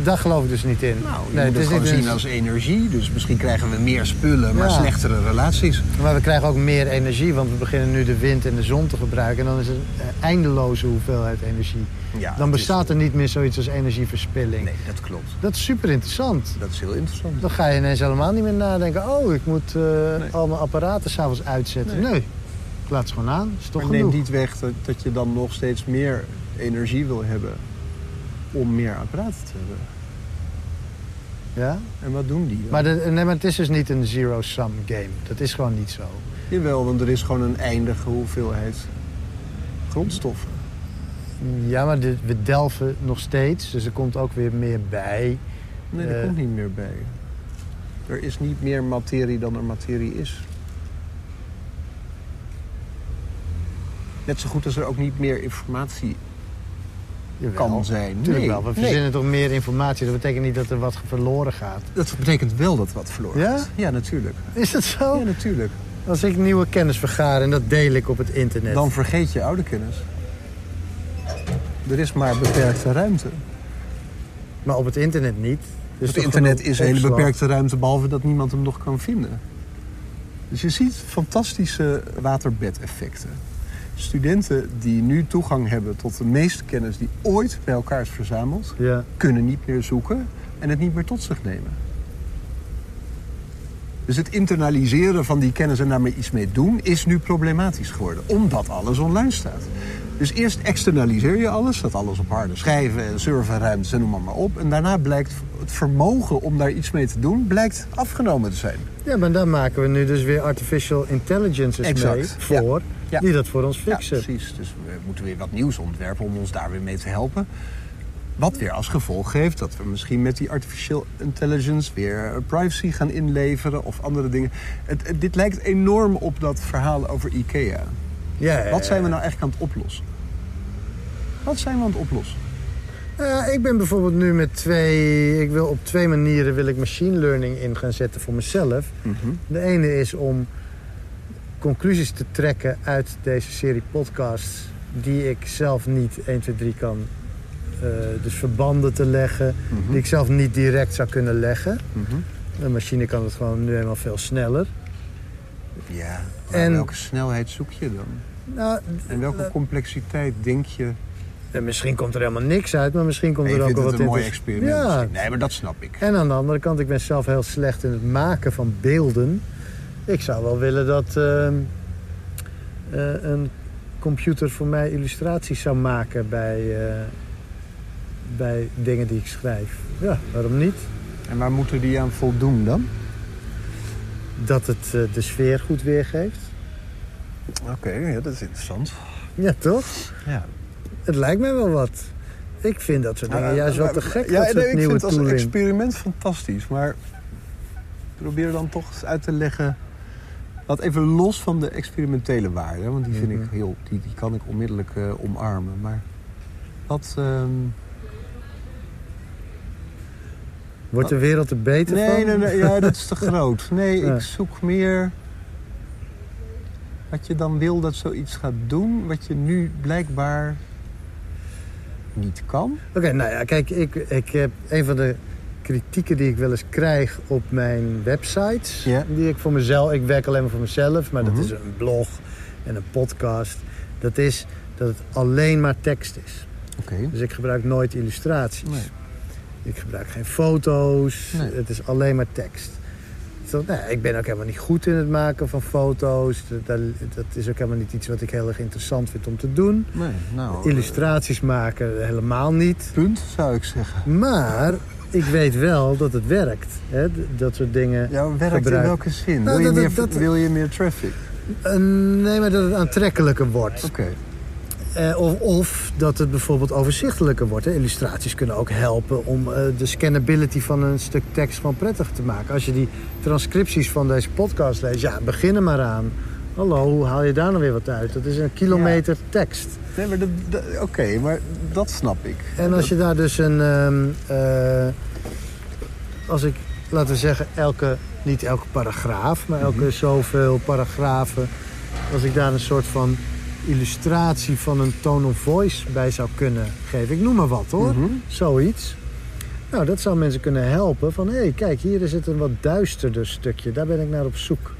Daar geloof ik dus niet in. Nou, je nee, moet het, gewoon zien als energie. Dus misschien krijgen we meer spullen, maar Ja. slechtere relaties. Maar we krijgen ook meer energie, want we beginnen nu de wind en de zon te gebruiken. En dan is het een eindeloze hoeveelheid energie. Ja, dan is- bestaat er niet meer zoiets als energieverspilling. Nee, dat klopt. Dat is super interessant. Dat is heel interessant. Dan ga je ineens helemaal niet meer nadenken. Oh, ik moet Nee. al mijn apparaten s'avonds uitzetten. Nee. Nee. ik laat het gewoon aan. is toch Maar neem genoeg. niet weg dat, dat je dan nog steeds meer energie wil hebben om meer apparaten te hebben. Ja? En wat doen die dan? Maar, de, nee, maar het is dus niet een zero-sum game. Dat is gewoon niet zo. Jawel, want er is gewoon een eindige hoeveelheid grondstoffen. Ja, maar de- we delven nog steeds. Dus er komt ook weer meer bij. Nee, er Eh. komt niet meer bij. Er is niet meer materie dan er materie is. Net zo goed als er ook niet meer informatie Jawel. kan zijn. Tuurlijk Nee, wel. We nee. verzinnen toch meer informatie. Dat betekent niet dat er wat verloren gaat. Dat betekent wel dat wat verloren Ja? gaat. Ja, natuurlijk. Is dat zo? Ja, natuurlijk. Als ik nieuwe kennis vergaar en dat deel ik op het internet. Dan vergeet je oude kennis. Er is maar beperkte ruimte. Maar op het internet niet. Dus het internet is een hele beperkte ruimte, behalve dat niemand hem nog kan vinden. Dus je ziet fantastische waterbedeffecten. Studenten die nu toegang hebben tot de meeste kennis die ooit bij elkaar is verzameld, Ja. kunnen niet meer zoeken en het niet meer tot zich nemen. Dus het internaliseren van die kennis en daarmee iets mee doen is nu problematisch geworden, omdat alles online staat. Dus eerst externaliseer je alles, dat alles op harde schijven en serverruimtes en noem maar, maar op. En daarna blijkt het vermogen om daar iets mee te doen, blijkt afgenomen te zijn. ja, maar daar maken we nu dus weer artificial intelligences Exact. mee voor. Ja. Die dat voor ons Ja, fixen. precies. Dus we moeten weer wat nieuws ontwerpen om ons daar weer mee te helpen. Wat weer als gevolg geeft dat we misschien met die artificial intelligence weer privacy gaan inleveren of andere dingen. Het, het- dit lijkt enorm op dat verhaal over IKEA. Ja, ja, Wat zijn we ja. nou eigenlijk aan het oplossen? Wat zijn we aan het oplossen? Ja, ik ben bijvoorbeeld nu met twee... Ik wil op twee manieren wil ik machine learning in gaan zetten voor mezelf. De ene is om conclusies te trekken uit deze serie podcasts... die ik zelf niet 1, 2, 3 kan... eh, dus verbanden te leggen, Mhm. die ik zelf niet direct zou kunnen leggen. Mhm. Een machine kan het gewoon nu helemaal veel sneller. Ja, maar En- welke snelheid zoek je dan? Nou, En welke complexiteit denk je? en misschien komt er helemaal niks uit, maar misschien komt er ook wel het wat een mooi experiment. Ja. Nee, maar dat snap ik. En aan de andere kant, ik ben zelf heel slecht in het maken van beelden. Ik zou wel willen dat ehm, eh, een computer voor mij illustraties zou maken bij, eh, bij dingen die ik schrijf. Ja, waarom niet? En waar moeten die aan voldoen dan? Dat het eh, de sfeer goed weergeeft. Oké, ja, dat is interessant. Ja, toch? Ja. Het lijkt mij wel wat. Ik vind dat soort dingen Ja, juist maar- te gek, Ja, dat nee, ik nieuwe vind het als tooling. experiment fantastisch. Maar probeer dan toch eens uit te leggen... Wat even los van de experimentele waarde. Want die, vind ik Mhm. heel, die, die kan ik onmiddellijk eh, omarmen. Maar wat... ehm, Wordt de wereld er beter nee, van? nee, nee, ja, dat is te groot. Nee, Ja. ik zoek meer... Wat je dan wil dat zoiets gaat doen... wat je nu blijkbaar niet kan. Oké, nou ja, kijk, ik, ik heb een van de kritieken die ik wel eens krijg op mijn websites. Die ik voor mezelf, ik werk alleen maar voor mezelf, maar Mhm. dat is een blog en een podcast. Dat is dat het alleen maar tekst is. Oké. Dus ik gebruik nooit illustraties. Nee. Ik gebruik geen foto's. Nee. Het is alleen maar tekst. Zo, nou, ik ben ook helemaal niet goed in het maken van foto's. Dat, dat, is ook helemaal niet iets wat ik heel erg interessant vind om te doen. Nee, nou... Illustraties maken helemaal niet. eh, punt, zou ik zeggen. Maar ik weet wel dat het werkt. Hè? Dat soort dingen. Ja, werkt in welke zin? Nou, wil, je dat- meer, dat- wil je meer traffic? Eh, nee, maar dat het aantrekkelijker wordt. Oké. Eh, of, of dat het bijvoorbeeld overzichtelijker wordt. Hè? Illustraties kunnen ook helpen om eh, de scannability van een stuk tekst gewoon prettig te maken. Als je die transcripties van deze podcast leest, ja, begin er maar aan. Hallo, hoe haal je daar nou weer wat uit? Dat is een kilometer tekst. Nee, maar Oké, maar dat snap ik. En als je daar dus een... ehm, eh, als ik, laten we zeggen, elke... Niet elke paragraaf, maar elke zoveel paragrafen... Als ik daar een soort van illustratie van een tone of voice bij zou kunnen geven. Ik noem maar wat hoor, Mhm. zoiets. Nou, dat zou mensen kunnen helpen van... hé, hey, kijk, hier is het een wat duisterder stukje. Daar ben ik naar op zoek.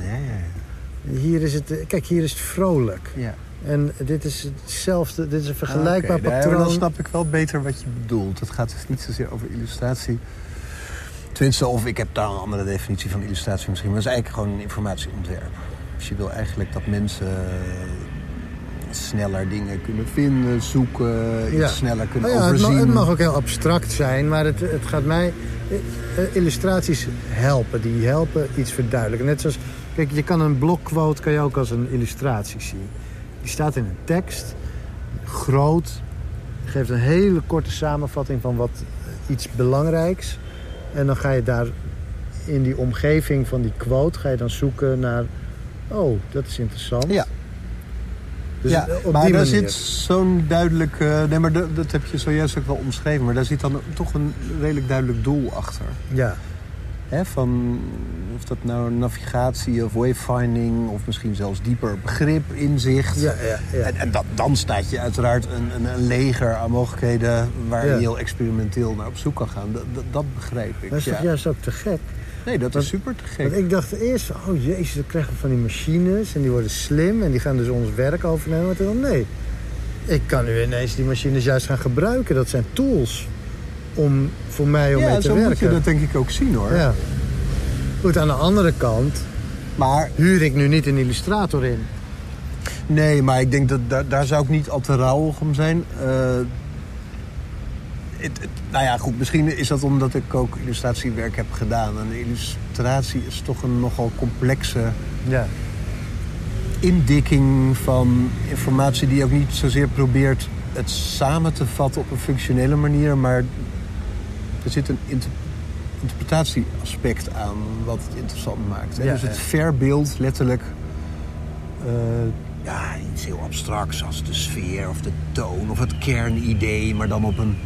Ja, ja, ja. Hier is het, eh, kijk, hier is het vrolijk. ja. En dit is hetzelfde, dit is een vergelijkbaar maar patroon. dan snap ik wel beter wat je bedoelt. Het gaat dus niet zozeer over illustratie. Tenminste, of ik heb daar een andere definitie van illustratie misschien. Maar het is eigenlijk gewoon een informatieontwerp. Dus je wil eigenlijk dat mensen sneller dingen kunnen vinden, zoeken, iets Ja. sneller kunnen Nou ja, het, overzien. mag, het mag ook heel abstract zijn, maar het, het gaat mij... eh, eh, illustraties helpen, die helpen iets verduidelijken. Net zoals, kijk, je kan een blokquote kan je ook als een illustratie zien. Die staat in een tekst, groot, geeft een hele korte samenvatting van wat eh, iets belangrijks. En dan ga je daar in die omgeving van die quote ga je dan zoeken naar... Oh, dat is interessant. Ja. Dus ja, op maar die daar zit zo'n duidelijk... eh, nee, maar dat, dat heb je zojuist ook wel omschreven. Maar daar zit dan toch een redelijk duidelijk doel achter. Ja, Hè, van of dat nou navigatie of wayfinding... of misschien zelfs dieper begrip, inzicht. ja, ja. ja. En, en dat, dan staat je uiteraard een, een, een leger aan mogelijkheden... waar je heel experimenteel naar op zoek kan gaan. Dat, dat, dat begrijp ik. Dat is ja. toch juist ook te gek? Nee, dat Want- is super te Want gek. ik dacht eerst oh jezus, dan krijgen we van die machines... en die worden slim en die gaan dus ons werk overnemen. Maar toen dacht ik, nee, ik kan nu ineens die machines juist gaan gebruiken. Dat zijn tools om voor mij om ja, mee te zo werken. moet je dat denk ik ook zien hoor. Ja. Goed, aan de andere kant Maar huur ik nu niet een illustrator in. Nee, maar ik denk dat daar, daar zou ik niet al te rauw om zijn. Het, het- nou ja, goed, misschien is dat omdat ik ook illustratiewerk heb gedaan. En illustratie is toch een nogal complexe Ja. indikking van informatie die ook niet zozeer probeert het samen te vatten op een functionele manier, maar er zit een inter- interpretatieaspect aan wat het interessant maakt. Hè? Ja, dus het ja. verbeeld letterlijk eh, ja, iets heel abstracts als de sfeer of de toon of het kernidee, maar dan op een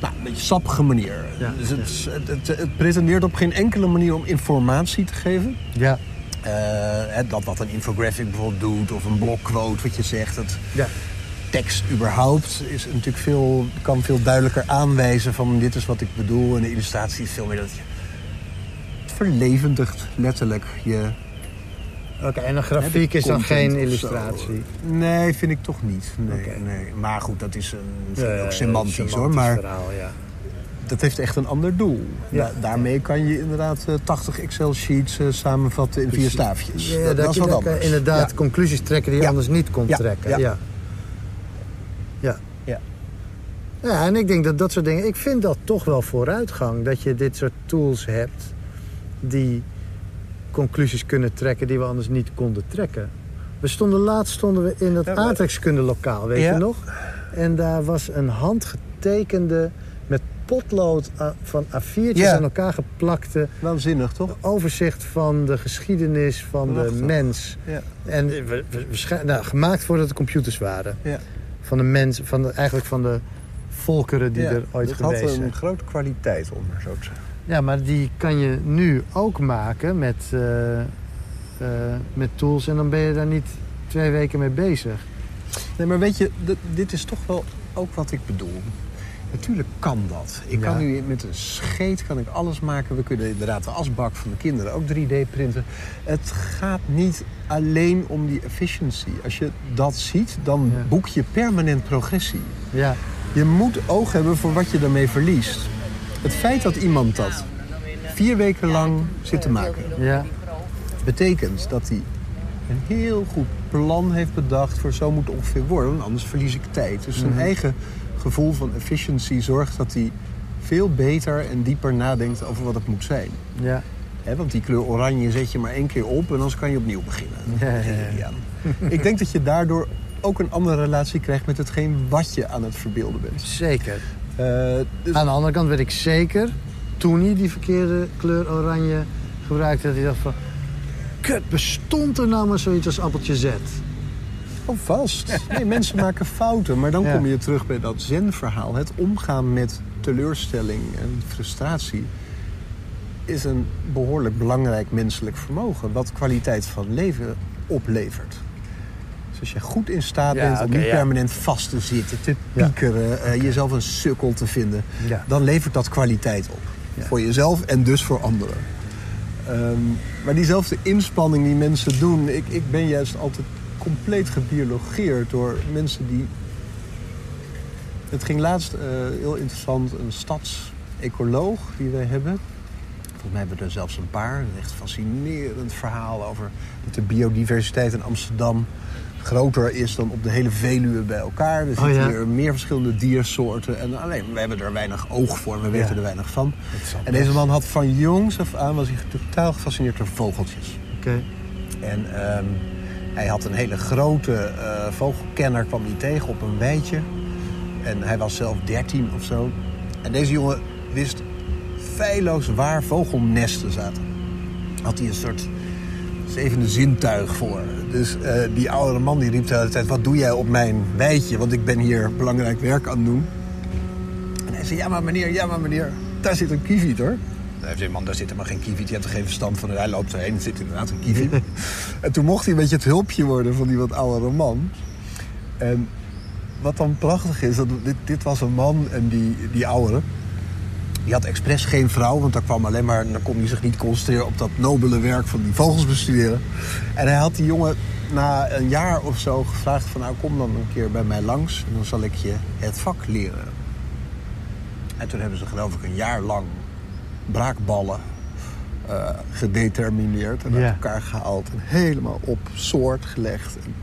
nou, een beetje sappige manier. Ja, dus het, het, het, het pretendeert op geen enkele manier om informatie te geven. Ja. Eh, dat wat een infographic bijvoorbeeld doet, of een blokquote, wat je zegt. Het Ja. Tekst überhaupt is natuurlijk veel, kan veel duidelijker aanwijzen van dit is wat ik bedoel. En de illustratie is veel meer dat je het verlevendigt letterlijk je Oké, en een grafiek is dan geen illustratie. Nee, vind ik toch niet. Nee, nee. Maar goed, dat is een, misschien Ja, ook semantisch, hoor. Maar verhaal, ja. dat heeft echt een ander doel. Ja. Da- daarmee kan je inderdaad eh, 80 Excel-sheets eh, samenvatten in vier staafjes. Ja, dat, dat dat is je wat anders. inderdaad conclusies trekken die je anders niet kon trekken. Ja. Ja. Ja, en ik denk dat dat soort dingen... Ik vind dat toch wel vooruitgang. Dat je dit soort tools hebt die conclusies kunnen trekken die we anders niet konden trekken. We stonden laatst stonden we in dat Ja, maar- aardrijkskundelokaal, weet Ja. je nog? En daar was een handgetekende met potlood a- van A4'tjes Ja. aan elkaar geplakte Waanzinnig, toch? overzicht van de geschiedenis van Prachtig. de mens. Ja. En nou, gemaakt voordat er computers waren. Ja. Van de mensen, van de, eigenlijk van de volkeren die er ooit dat geweest had zijn. een grote kwaliteit onder, zo te zeggen. Ja, maar die kan je nu ook maken met, eh, eh, met tools. En dan ben je daar niet twee weken mee bezig. Nee, maar weet je, dit is toch wel ook wat ik bedoel. Natuurlijk kan dat. Ik Ja. kan nu met een scheet kan ik alles maken. We kunnen inderdaad de asbak van de kinderen ook 3D printen. Het gaat niet alleen om die efficiency. Als je dat ziet, dan Ja. boek je permanent progressie. Ja, Je moet oog hebben voor wat je daarmee verliest. Het feit dat iemand dat vier weken lang zit te maken... ja, betekent dat hij een heel goed plan heeft bedacht voor zo moet het ongeveer worden, anders verlies ik tijd. Dus zijn Mhm. eigen gevoel van efficiency zorgt dat hij veel beter en dieper nadenkt over wat het moet zijn. ja. Want die kleur oranje zet je maar één keer op en anders kan je opnieuw beginnen. Ja, ja, ja. Ja. ik denk dat je daardoor ook een andere relatie krijgt met hetgeen wat je aan het verbeelden bent. Zeker. Eh, dus- Aan de andere kant weet ik zeker, toen hij die verkeerde kleur oranje gebruikte, dat hij dacht van... Kut, bestond er nou maar zoiets als appeltje Z? Oh, vast. Nee, mensen maken fouten. Maar dan Ja. kom je terug bij dat zen-verhaal. Het omgaan met teleurstelling en frustratie... is een behoorlijk belangrijk menselijk vermogen... wat kwaliteit van leven oplevert. Dus als je goed in staat Ja, bent om niet permanent vast te zitten, te piekeren, eh, jezelf een sukkel te vinden, dan levert dat kwaliteit op. Voor jezelf en dus voor anderen. Ehm, maar diezelfde inspanning die mensen doen, ik, ik ben juist altijd compleet gebiologeerd door mensen die. Het ging laatst eh, heel interessant, een stadsecoloog die wij hebben. Volgens mij hebben we er zelfs een paar. Een echt fascinerend verhaal over dat de biodiversiteit in Amsterdam groter is dan op de hele Veluwe bij elkaar. Er zitten ja. hier meer verschillende diersoorten. En alleen, we hebben er weinig oog voor, we weten Ja. er weinig van. En deze man had van jongs af aan was hij totaal gefascineerd door vogeltjes. Oké. En ehm, hij had een hele grote eh, vogelkenner, kwam hij tegen op een weidje. En hij was zelf 13 of zo. En deze jongen wist feilloos waar vogelnesten zaten. Had hij een soort zevende zintuig voor. Dus eh, die oudere man die riep de hele tijd... wat doe jij op mijn weidje? Want ik ben hier belangrijk werk aan het doen. En hij zei, ja maar meneer, ja maar meneer, daar zit een kieviet hoor. Hij zei, man, daar zit helemaal geen kieviet. Je hebt er geen verstand van. En hij loopt erheen, er zit inderdaad een kieviet. en toen mocht hij een beetje het hulpje worden van die wat oudere man. En wat dan prachtig is, dat dit, dit was een man en die, die oudere... Die had expres geen vrouw, want daar kwam alleen maar... dan kon hij zich niet concentreren op dat nobele werk van die vogels bestuderen. En hij had die jongen na een jaar of zo gevraagd van... nou, kom dan een keer bij mij langs en dan zal ik je het vak leren. En toen hebben ze geloof ik een jaar lang braakballen eh, gedetermineerd... en uit elkaar gehaald en helemaal op soort gelegd. En,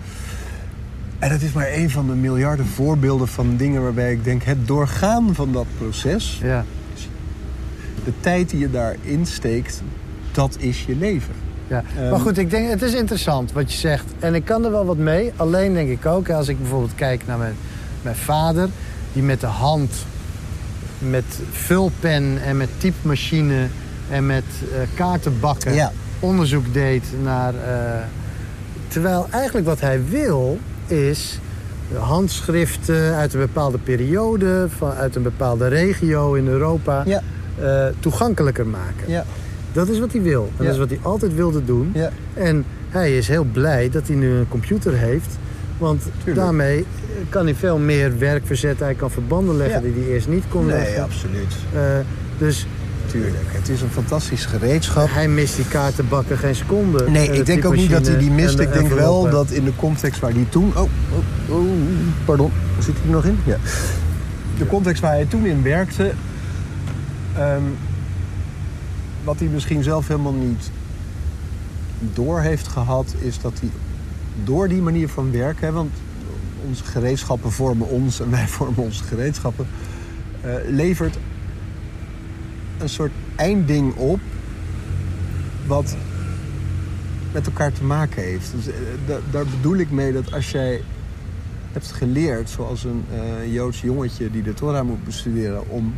en het is maar een van de miljarden voorbeelden van dingen waarbij ik denk... het doorgaan van dat proces Ja. De tijd die je daarin steekt, dat is je leven. Ja. Ehm, maar goed, ik denk, het is interessant wat je zegt. En ik kan er wel wat mee. Alleen denk ik ook, als ik bijvoorbeeld kijk naar mijn, mijn vader... die met de hand, met vulpen en met typemachine... en met eh, kaartenbakken Ja. onderzoek deed naar... eh, terwijl eigenlijk wat hij wil is handschriften uit een bepaalde periode... Van, uit een bepaalde regio in Europa... Ja, eh, toegankelijker maken. ja, Dat is wat hij wil. En Ja. dat is wat hij altijd wilde doen. ja. En hij is heel blij dat hij nu een computer heeft. Want Tuurlijk. daarmee kan hij veel meer werk verzetten. Hij kan verbanden leggen Ja. die hij eerst niet kon Nee, leggen. absoluut. Eh, dus Tuurlijk. Het is een fantastisch gereedschap. hij mist die kaartenbakken geen seconde. Nee, ik denk ook niet dat hij die mist. de Ik denk wel dat in de context waar hij toen... Oh, oh, oh, pardon. Zit hij er nog in? Ja. De context waar hij toen in werkte... ehm, wat hij misschien zelf helemaal niet door heeft gehad... is dat hij door die manier van werken... Hè, want onze gereedschappen vormen ons en wij vormen onze gereedschappen... eh, levert een soort eindding op... wat met elkaar te maken heeft. Dus, eh, da- daar bedoel ik mee dat als jij hebt geleerd, zoals een eh, Joods jongetje die de Torah moet bestuderen, om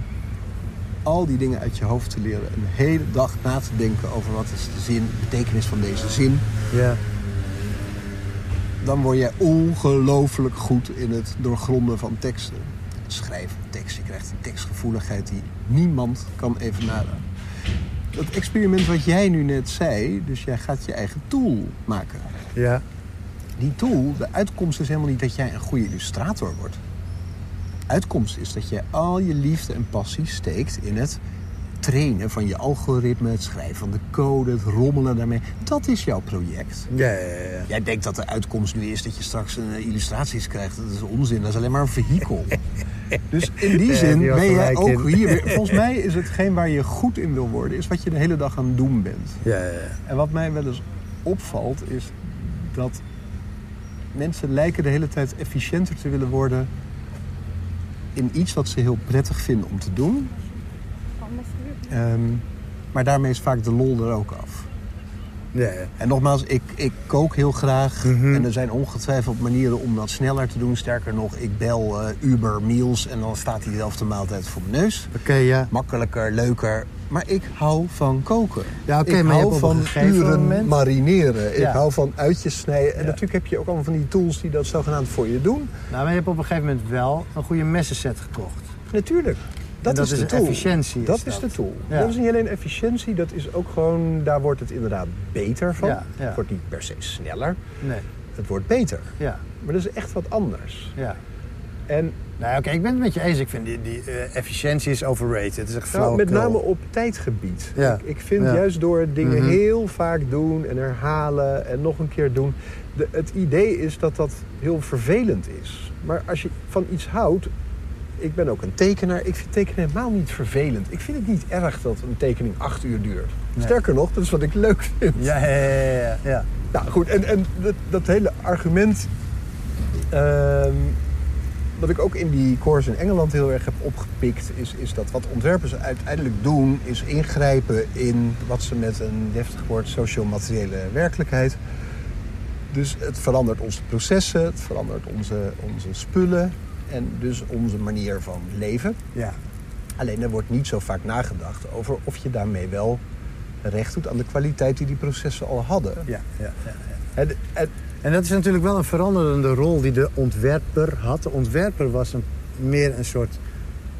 al die dingen uit je hoofd te leren, een hele dag na te denken over wat is de zin, de betekenis van deze zin, Ja, dan word je ongelooflijk goed in het doorgronden van teksten. Schrijven van tekst. Je krijgt een tekstgevoeligheid die niemand kan evenaren. Dat experiment wat jij nu net zei, dus jij gaat je eigen tool maken. ja, Die tool, de uitkomst is helemaal niet dat jij een goede illustrator wordt. Uitkomst is dat jij al je liefde en passie steekt in het trainen van je algoritme, het schrijven van de code, het rommelen daarmee. Dat is jouw project. ja, ja, ja. Jij denkt dat de uitkomst nu is dat je straks eh, illustraties krijgt. Dat is onzin, dat is alleen maar een vehikel. Dus in die zin die ben jij ook in. hier. Volgens mij is hetgeen waar je goed in wil worden... is wat je de hele dag aan het doen bent. ja, ja. En wat mij wel eens opvalt is dat mensen lijken de hele tijd efficiënter te willen worden... in iets wat ze heel prettig vinden om te doen. Ehm, maar daarmee is vaak de lol er ook af. ja, ja. En nogmaals, ik, ik kook heel graag. Mhm. En er zijn ongetwijfeld manieren om dat sneller te doen. Sterker nog, ik bel eh, Uber Meals en dan staat diezelfde maaltijd voor mijn neus. Oké, ja. Makkelijker, leuker. Maar ik hou van koken. Ja, oké, ik maar je hou van uren moment- marineren. Ja. Ik hou van uitjes snijden. En natuurlijk heb je ook allemaal van die tools die dat zogenaamd voor je doen. Nou, maar je hebt op een gegeven moment wel een goede messenset gekocht. Natuurlijk. Dat, dat is de tool. efficiëntie, is Dat is de tool. Ja. Dat is niet alleen efficiëntie, dat is ook gewoon, daar wordt het inderdaad beter van. Ja, ja. Het wordt niet per se sneller. Nee. het wordt beter. Ja, Maar dat is echt wat anders. ja. En Nou ja, oké, ik ben het met je eens. Ik vind die, die eh, efficiëntie is overrated. Het is echt nou, met name op tijdgebied. Ja. Ik, ik vind Ja. juist door dingen Mhm. heel vaak doen en herhalen en nog een keer doen. De, het idee is dat dat heel vervelend is. Maar als je van iets houdt. Ik ben ook een tekenaar. Ik vind tekenen helemaal niet vervelend. Ik vind het niet erg dat een tekening acht uur duurt. Nee. Sterker nog, dat is wat ik leuk vind. Ja, ja, ja, ja, ja. Nou goed, en, en dat, dat hele argument. ehm, wat ik ook in die course in Engeland heel erg heb opgepikt, is, is dat wat ontwerpers uiteindelijk doen, is ingrijpen in wat ze met een deftig woord sociomateriële werkelijkheid. Dus het verandert onze processen, het verandert onze, onze spullen en dus onze manier van leven. ja. Alleen er wordt niet zo vaak nagedacht over of je daarmee wel recht doet aan de kwaliteit die die processen al hadden. ja, ja, ja. Het, het, En dat is natuurlijk wel een veranderende rol die de ontwerper had. De ontwerper was een, meer een soort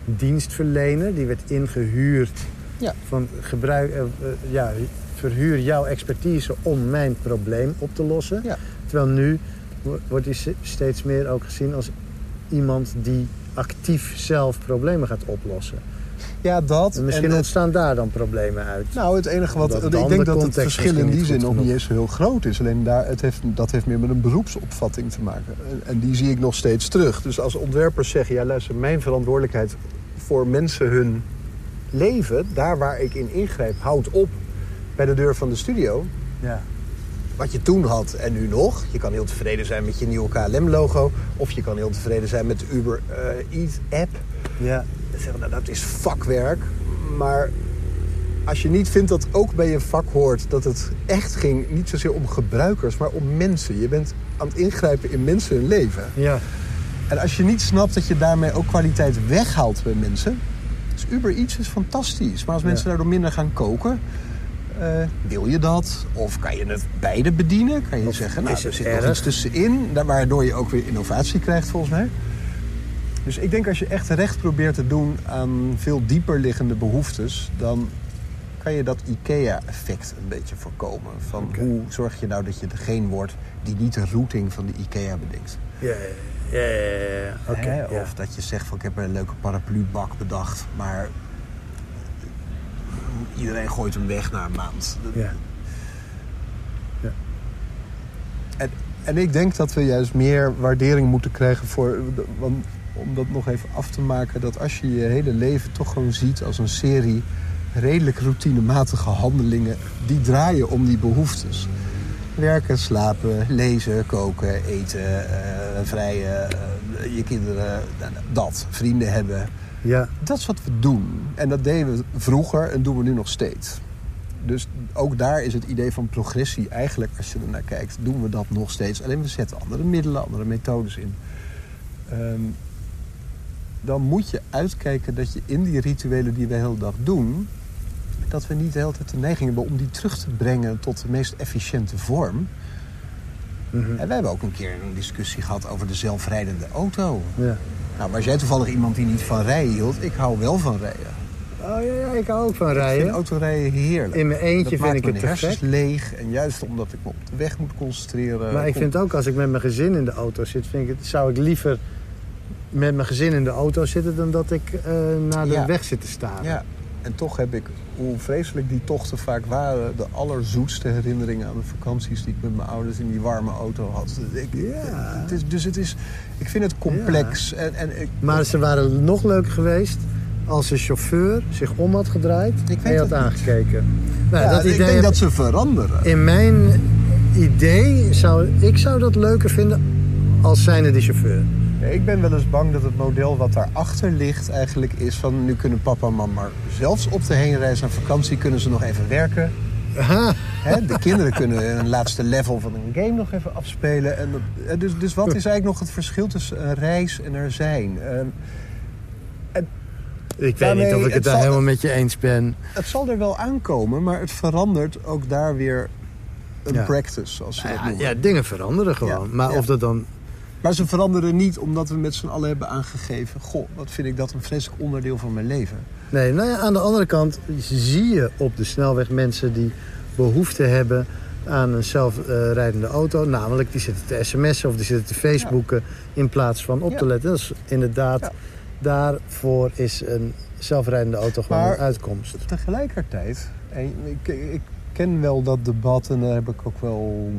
dienstverlener. Die werd ingehuurd Ja. van gebruik, eh, eh, ja, verhuur jouw expertise om mijn probleem op te lossen. Ja. Terwijl nu wo- wordt hij steeds meer ook gezien als iemand die actief zelf problemen gaat oplossen. Ja, dat. En misschien en, ontstaan daar dan problemen uit. nou, het enige wat. Omdat ik denk de dat het verschil in die zin nog niet eens heel groot is. Alleen daar, het heeft, dat heeft meer met een beroepsopvatting te maken. En, die zie ik nog steeds terug. Dus als ontwerpers zeggen: ja, luister, mijn verantwoordelijkheid voor mensen hun leven, daar waar ik in ingrijp, houdt op bij de deur van de studio. Ja. Wat je toen had en nu nog. Je kan heel tevreden zijn met je nieuwe KLM-logo. Of je kan heel tevreden zijn met de Uber eh, Eats-app. Ja. En zeggen, nou, dat is vakwerk. Maar als je niet vindt dat ook bij je vak hoort dat het echt ging, niet zozeer om gebruikers, maar om mensen. Je bent aan het ingrijpen in mensen hun leven. Ja. En als je niet snapt dat je daarmee ook kwaliteit weghaalt bij mensen. Dus Uber Eats is fantastisch. Maar als Ja. mensen daardoor minder gaan koken, eh, wil je dat? Of kan je het beide bedienen? Kan je Of zeggen, nou, er zit nog erg? iets tussenin, waardoor je ook weer innovatie krijgt volgens mij. Dus ik denk als je echt recht probeert te doen aan veel dieper liggende behoeftes, dan kan je dat IKEA-effect een beetje voorkomen. Van hoe zorg je nou dat je degene wordt die niet de routing van de IKEA bedenkt? Ja, ja, ja, ja, ja. Ja. Of dat je zegt van ik heb een leuke paraplubak bedacht, maar iedereen gooit hem weg na een maand. Ja. En, en ik denk dat we juist meer waardering moeten krijgen voor. Want, om dat nog even af te maken, dat als je je hele leven toch gewoon ziet als een serie redelijk routinematige handelingen, die draaien om die behoeftes. Werken, slapen, lezen, koken, eten, eh, vrijen, eh, je kinderen, dat, vrienden hebben. ja. Dat is wat we doen. En dat deden we vroeger en doen we nu nog steeds. Dus ook daar is het idee van progressie eigenlijk, als je er naar kijkt, doen we dat nog steeds. Alleen we zetten andere middelen, andere methodes in. Ehm, dan moet je uitkijken dat je in die rituelen die we de hele dag doen, dat we niet de hele tijd de neiging hebben om die terug te brengen tot de meest efficiënte vorm. Mhm. En we hebben ook een keer een discussie gehad over de zelfrijdende auto. ja. Nou, was jij toevallig iemand die niet van rijden hield? Ik hou wel van rijden. Oh ja, ja, ik hou ook van Ik vind rijden. autorijden heerlijk. In mijn eentje dat vind maakt ik het hersens gek. leeg. En juist omdat ik me op de weg moet concentreren. Maar ik vind ook als ik met mijn gezin in de auto zit, vind ik het, zou ik liever met mijn gezin in de auto zitten dan dat ik eh, naar de Ja. weg zit te staren. Ja, en toch heb ik, hoe vreselijk die tochten vaak waren... de allerzoetste herinneringen aan de vakanties die ik met mijn ouders in die warme auto had. Ik, Ja. het is, dus het is, ik vind het complex. En, en ik, Maar ze waren nog leuker geweest als de chauffeur zich om had gedraaid en je had aangekeken. Nou, ja, dat ik denk heb- dat ze veranderen. In mijn idee zou ik zou dat leuker vinden als zijnde die chauffeur. Ik ben wel eens bang dat het model wat daarachter ligt eigenlijk is van... nu kunnen papa en mama zelfs op de heenreis en vakantie kunnen ze nog even werken. Hè, de kinderen kunnen een laatste level van een game nog even afspelen. En dat- dus, dus wat is eigenlijk nog het verschil tussen een reis en er zijn? Ik weet niet of ik het daar zal- helemaal met je eens ben. het zal er wel aankomen, maar het verandert ook daar weer een Ja. practice, ze dat Nou ja, noemen. ja, dingen veranderen gewoon. Ja, Maar of dat dan... Maar ze veranderen niet omdat we met z'n allen hebben aangegeven... goh, wat vind ik dat een vreselijk onderdeel van mijn leven. Nee, nou ja, aan de andere kant zie je op de snelweg mensen die behoefte hebben aan een zelfrijdende auto. Namelijk, die zitten te sms'en of die zitten te facebooken... in plaats van op te letten. Dat is inderdaad, Ja. daarvoor is een zelfrijdende auto gewoon Maar- een uitkomst. Tegelijkertijd, en ik, ik ken wel dat debat en daar heb ik ook wel...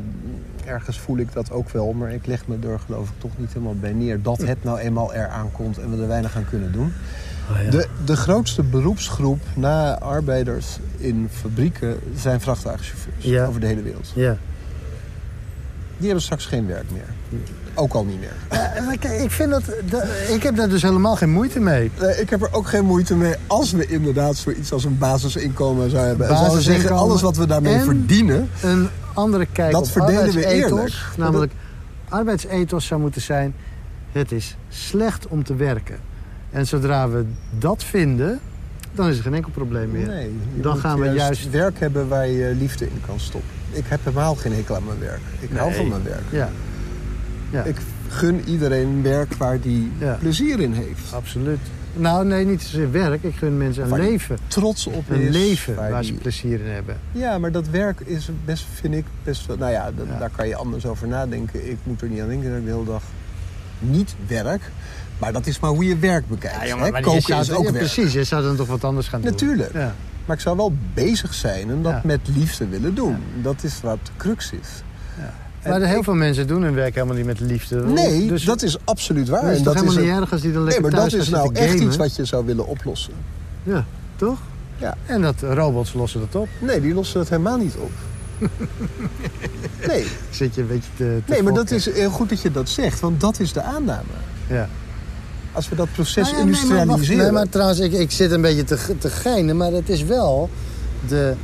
Ergens voel ik dat ook wel, maar ik leg me er geloof ik toch niet helemaal bij neer... dat het nou eenmaal eraan komt en we er weinig aan kunnen doen. Oh, ja. De, de grootste beroepsgroep na arbeiders in fabrieken zijn vrachtwagenchauffeurs Ja. over de hele wereld. ja. Die hebben straks geen werk meer. Ook al niet meer. Maar kijk, ik, vind dat, dat- ik heb daar dus helemaal geen moeite mee. Ik heb er ook geen moeite mee als we inderdaad zoiets als een basisinkomen zouden hebben. En zouden Basisinkomen zeggen, alles wat we daarmee en- verdienen... Een andere kijk Dat op verdelen we eerlijk. Namelijk, arbeidsethos zou moeten zijn... het is slecht om te werken. En zodra we dat vinden, dan is er geen enkel probleem meer. Nee, je Dan gaan we juist- werk hebben waar je liefde in kan stoppen. Ik heb helemaal geen hekel aan mijn werk. Ik hou van mijn werk. Ja, ja Ik gun iedereen werk waar die Ja. plezier in heeft. absoluut. Nou, nee, niet zozeer werk. Ik gun mensen een Waar leven. Trots op Een is. leven waar ze die- plezier in hebben. Ja, maar dat werk is best, vind ik, best wel... Nou ja, dat- Ja. daar kan je anders over nadenken. Ik moet er niet aan denken dat ik de hele dag niet werk. Maar dat is maar hoe je werk bekijkt. hè? je Koken zou is het- ook ja, werk. Precies, je zou dan toch wat anders gaan doen. Natuurlijk. Ja. Maar ik zou wel bezig zijn en dat Ja. met liefde willen doen. Dat is wat de crux is. Maar heel ik- veel mensen doen hun werk helemaal niet met liefde. Nee, dus dat is absoluut waar. dat is En dat helemaal is niet een- erg als die dan Nee, lekker maar dat is nou echt gamen. iets wat je zou willen oplossen. Ja, toch? Ja. En dat robots lossen dat op. Nee, die lossen het helemaal niet op. Nee, Zit je een beetje te, te nee maar dat is heel goed dat je dat zegt. Want dat is de aanname. Ja. Als we dat proces Nou ja, nee, maar wacht, industrialiseren... Nee, maar trouwens, ik, ik zit een beetje te, te geinen, maar het is wel de,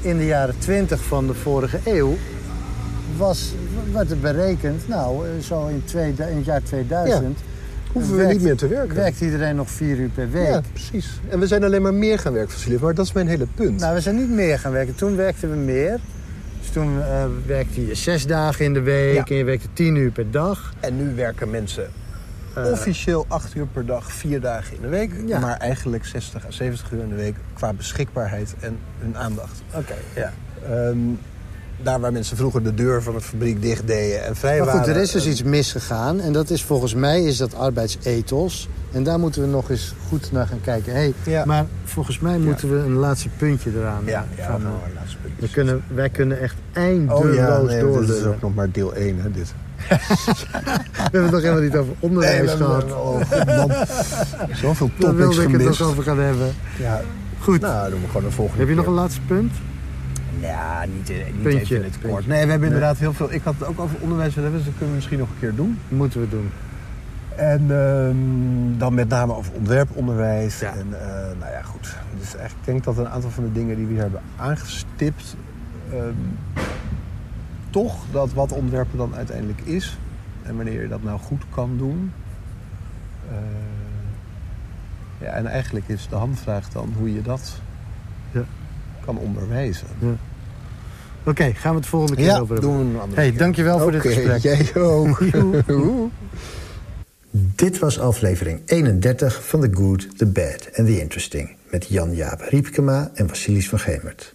in de jaren 20 van de vorige eeuw was, werd er berekend, nou, eh, zo in, twee, in het jaar 2000 hoeven we niet meer te werken. werkt iedereen nog vier uur per week. Ja, precies. En we zijn alleen maar meer gaan werken, Vassiliev. Maar dat is mijn hele punt. Nou, we zijn niet meer gaan werken. Toen werkten we meer. Dus toen eh, werkte je zes dagen in de week Ja. en je werkte tien uur per dag. En nu werken mensen Eh, officieel acht uur per dag, vier dagen in de week. Ja. Maar eigenlijk 60 à 70 uur in de week qua beschikbaarheid en hun aandacht. Oké, ja. Ehm, daar waar mensen vroeger de deur van de fabriek dicht deden en vrij Maar goed, waren... er is dus eh, iets misgegaan. En dat is volgens mij is dat arbeidsethos. En daar moeten we nog eens goed naar gaan kijken. Hey, Ja. Maar volgens mij moeten we een laatste puntje eraan Ja, eh, ja van, nou, eh, laatste punt. we kunnen, wij kunnen echt eindeloos Oh ja, nee, dit is ook nog maar deel 1, hè, dit. We hebben het nog helemaal niet over onderwijs we gehad. oh. Zoveel Daar topics wilde ik het gemist. nog over gaan hebben. Ja, Goed. nou, doen we gewoon een volgende Heb je nog een laatste punt? Ja, niet, eh, niet Puntje, even in het kort. Nee, we hebben inderdaad heel veel... Ik had het ook over onderwijs willen hebben, dus dat kunnen we misschien nog een keer doen. Moeten we doen. En ehm, dan met name over ontwerponderwijs. Ja. En eh, nou ja, goed. Dus eigenlijk, ik denk dat een aantal van de dingen die we hier hebben aangestipt... ehm, toch dat wat ontwerpen dan uiteindelijk is... en wanneer je dat nou goed kan doen... eh, ja, en eigenlijk is de handvraag dan hoe je dat Ja. kan onderwijzen. Oké, gaan we het volgende keer Ja, over hebben. doen we een andere Hey, keer. dankjewel voor dit Oké, gesprek. jij ook. Dit was aflevering 31 van The Good, The Bad and The Interesting... met Jan-Jaap Riepkema en Vasilis van Gemert.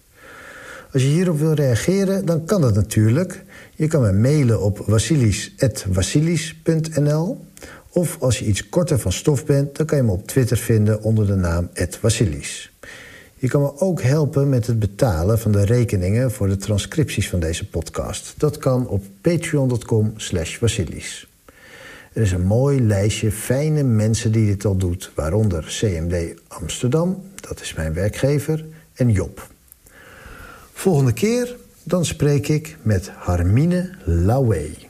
Als je hierop wil reageren, dan kan dat natuurlijk. Je kan me mailen op vasilis.vasilis.nl... of als je iets korter van stof bent... dan kan je me op Twitter vinden onder de naam @vasilis. Je kan me ook helpen met het betalen van de rekeningen... voor de transcripties van deze podcast. Dat kan op patreon.com slash vasilis. Er is een mooi lijstje fijne mensen die dit al doet... waaronder CMD Amsterdam, dat is mijn werkgever, en Job. Volgende keer dan spreek ik met Harmine Lauwé.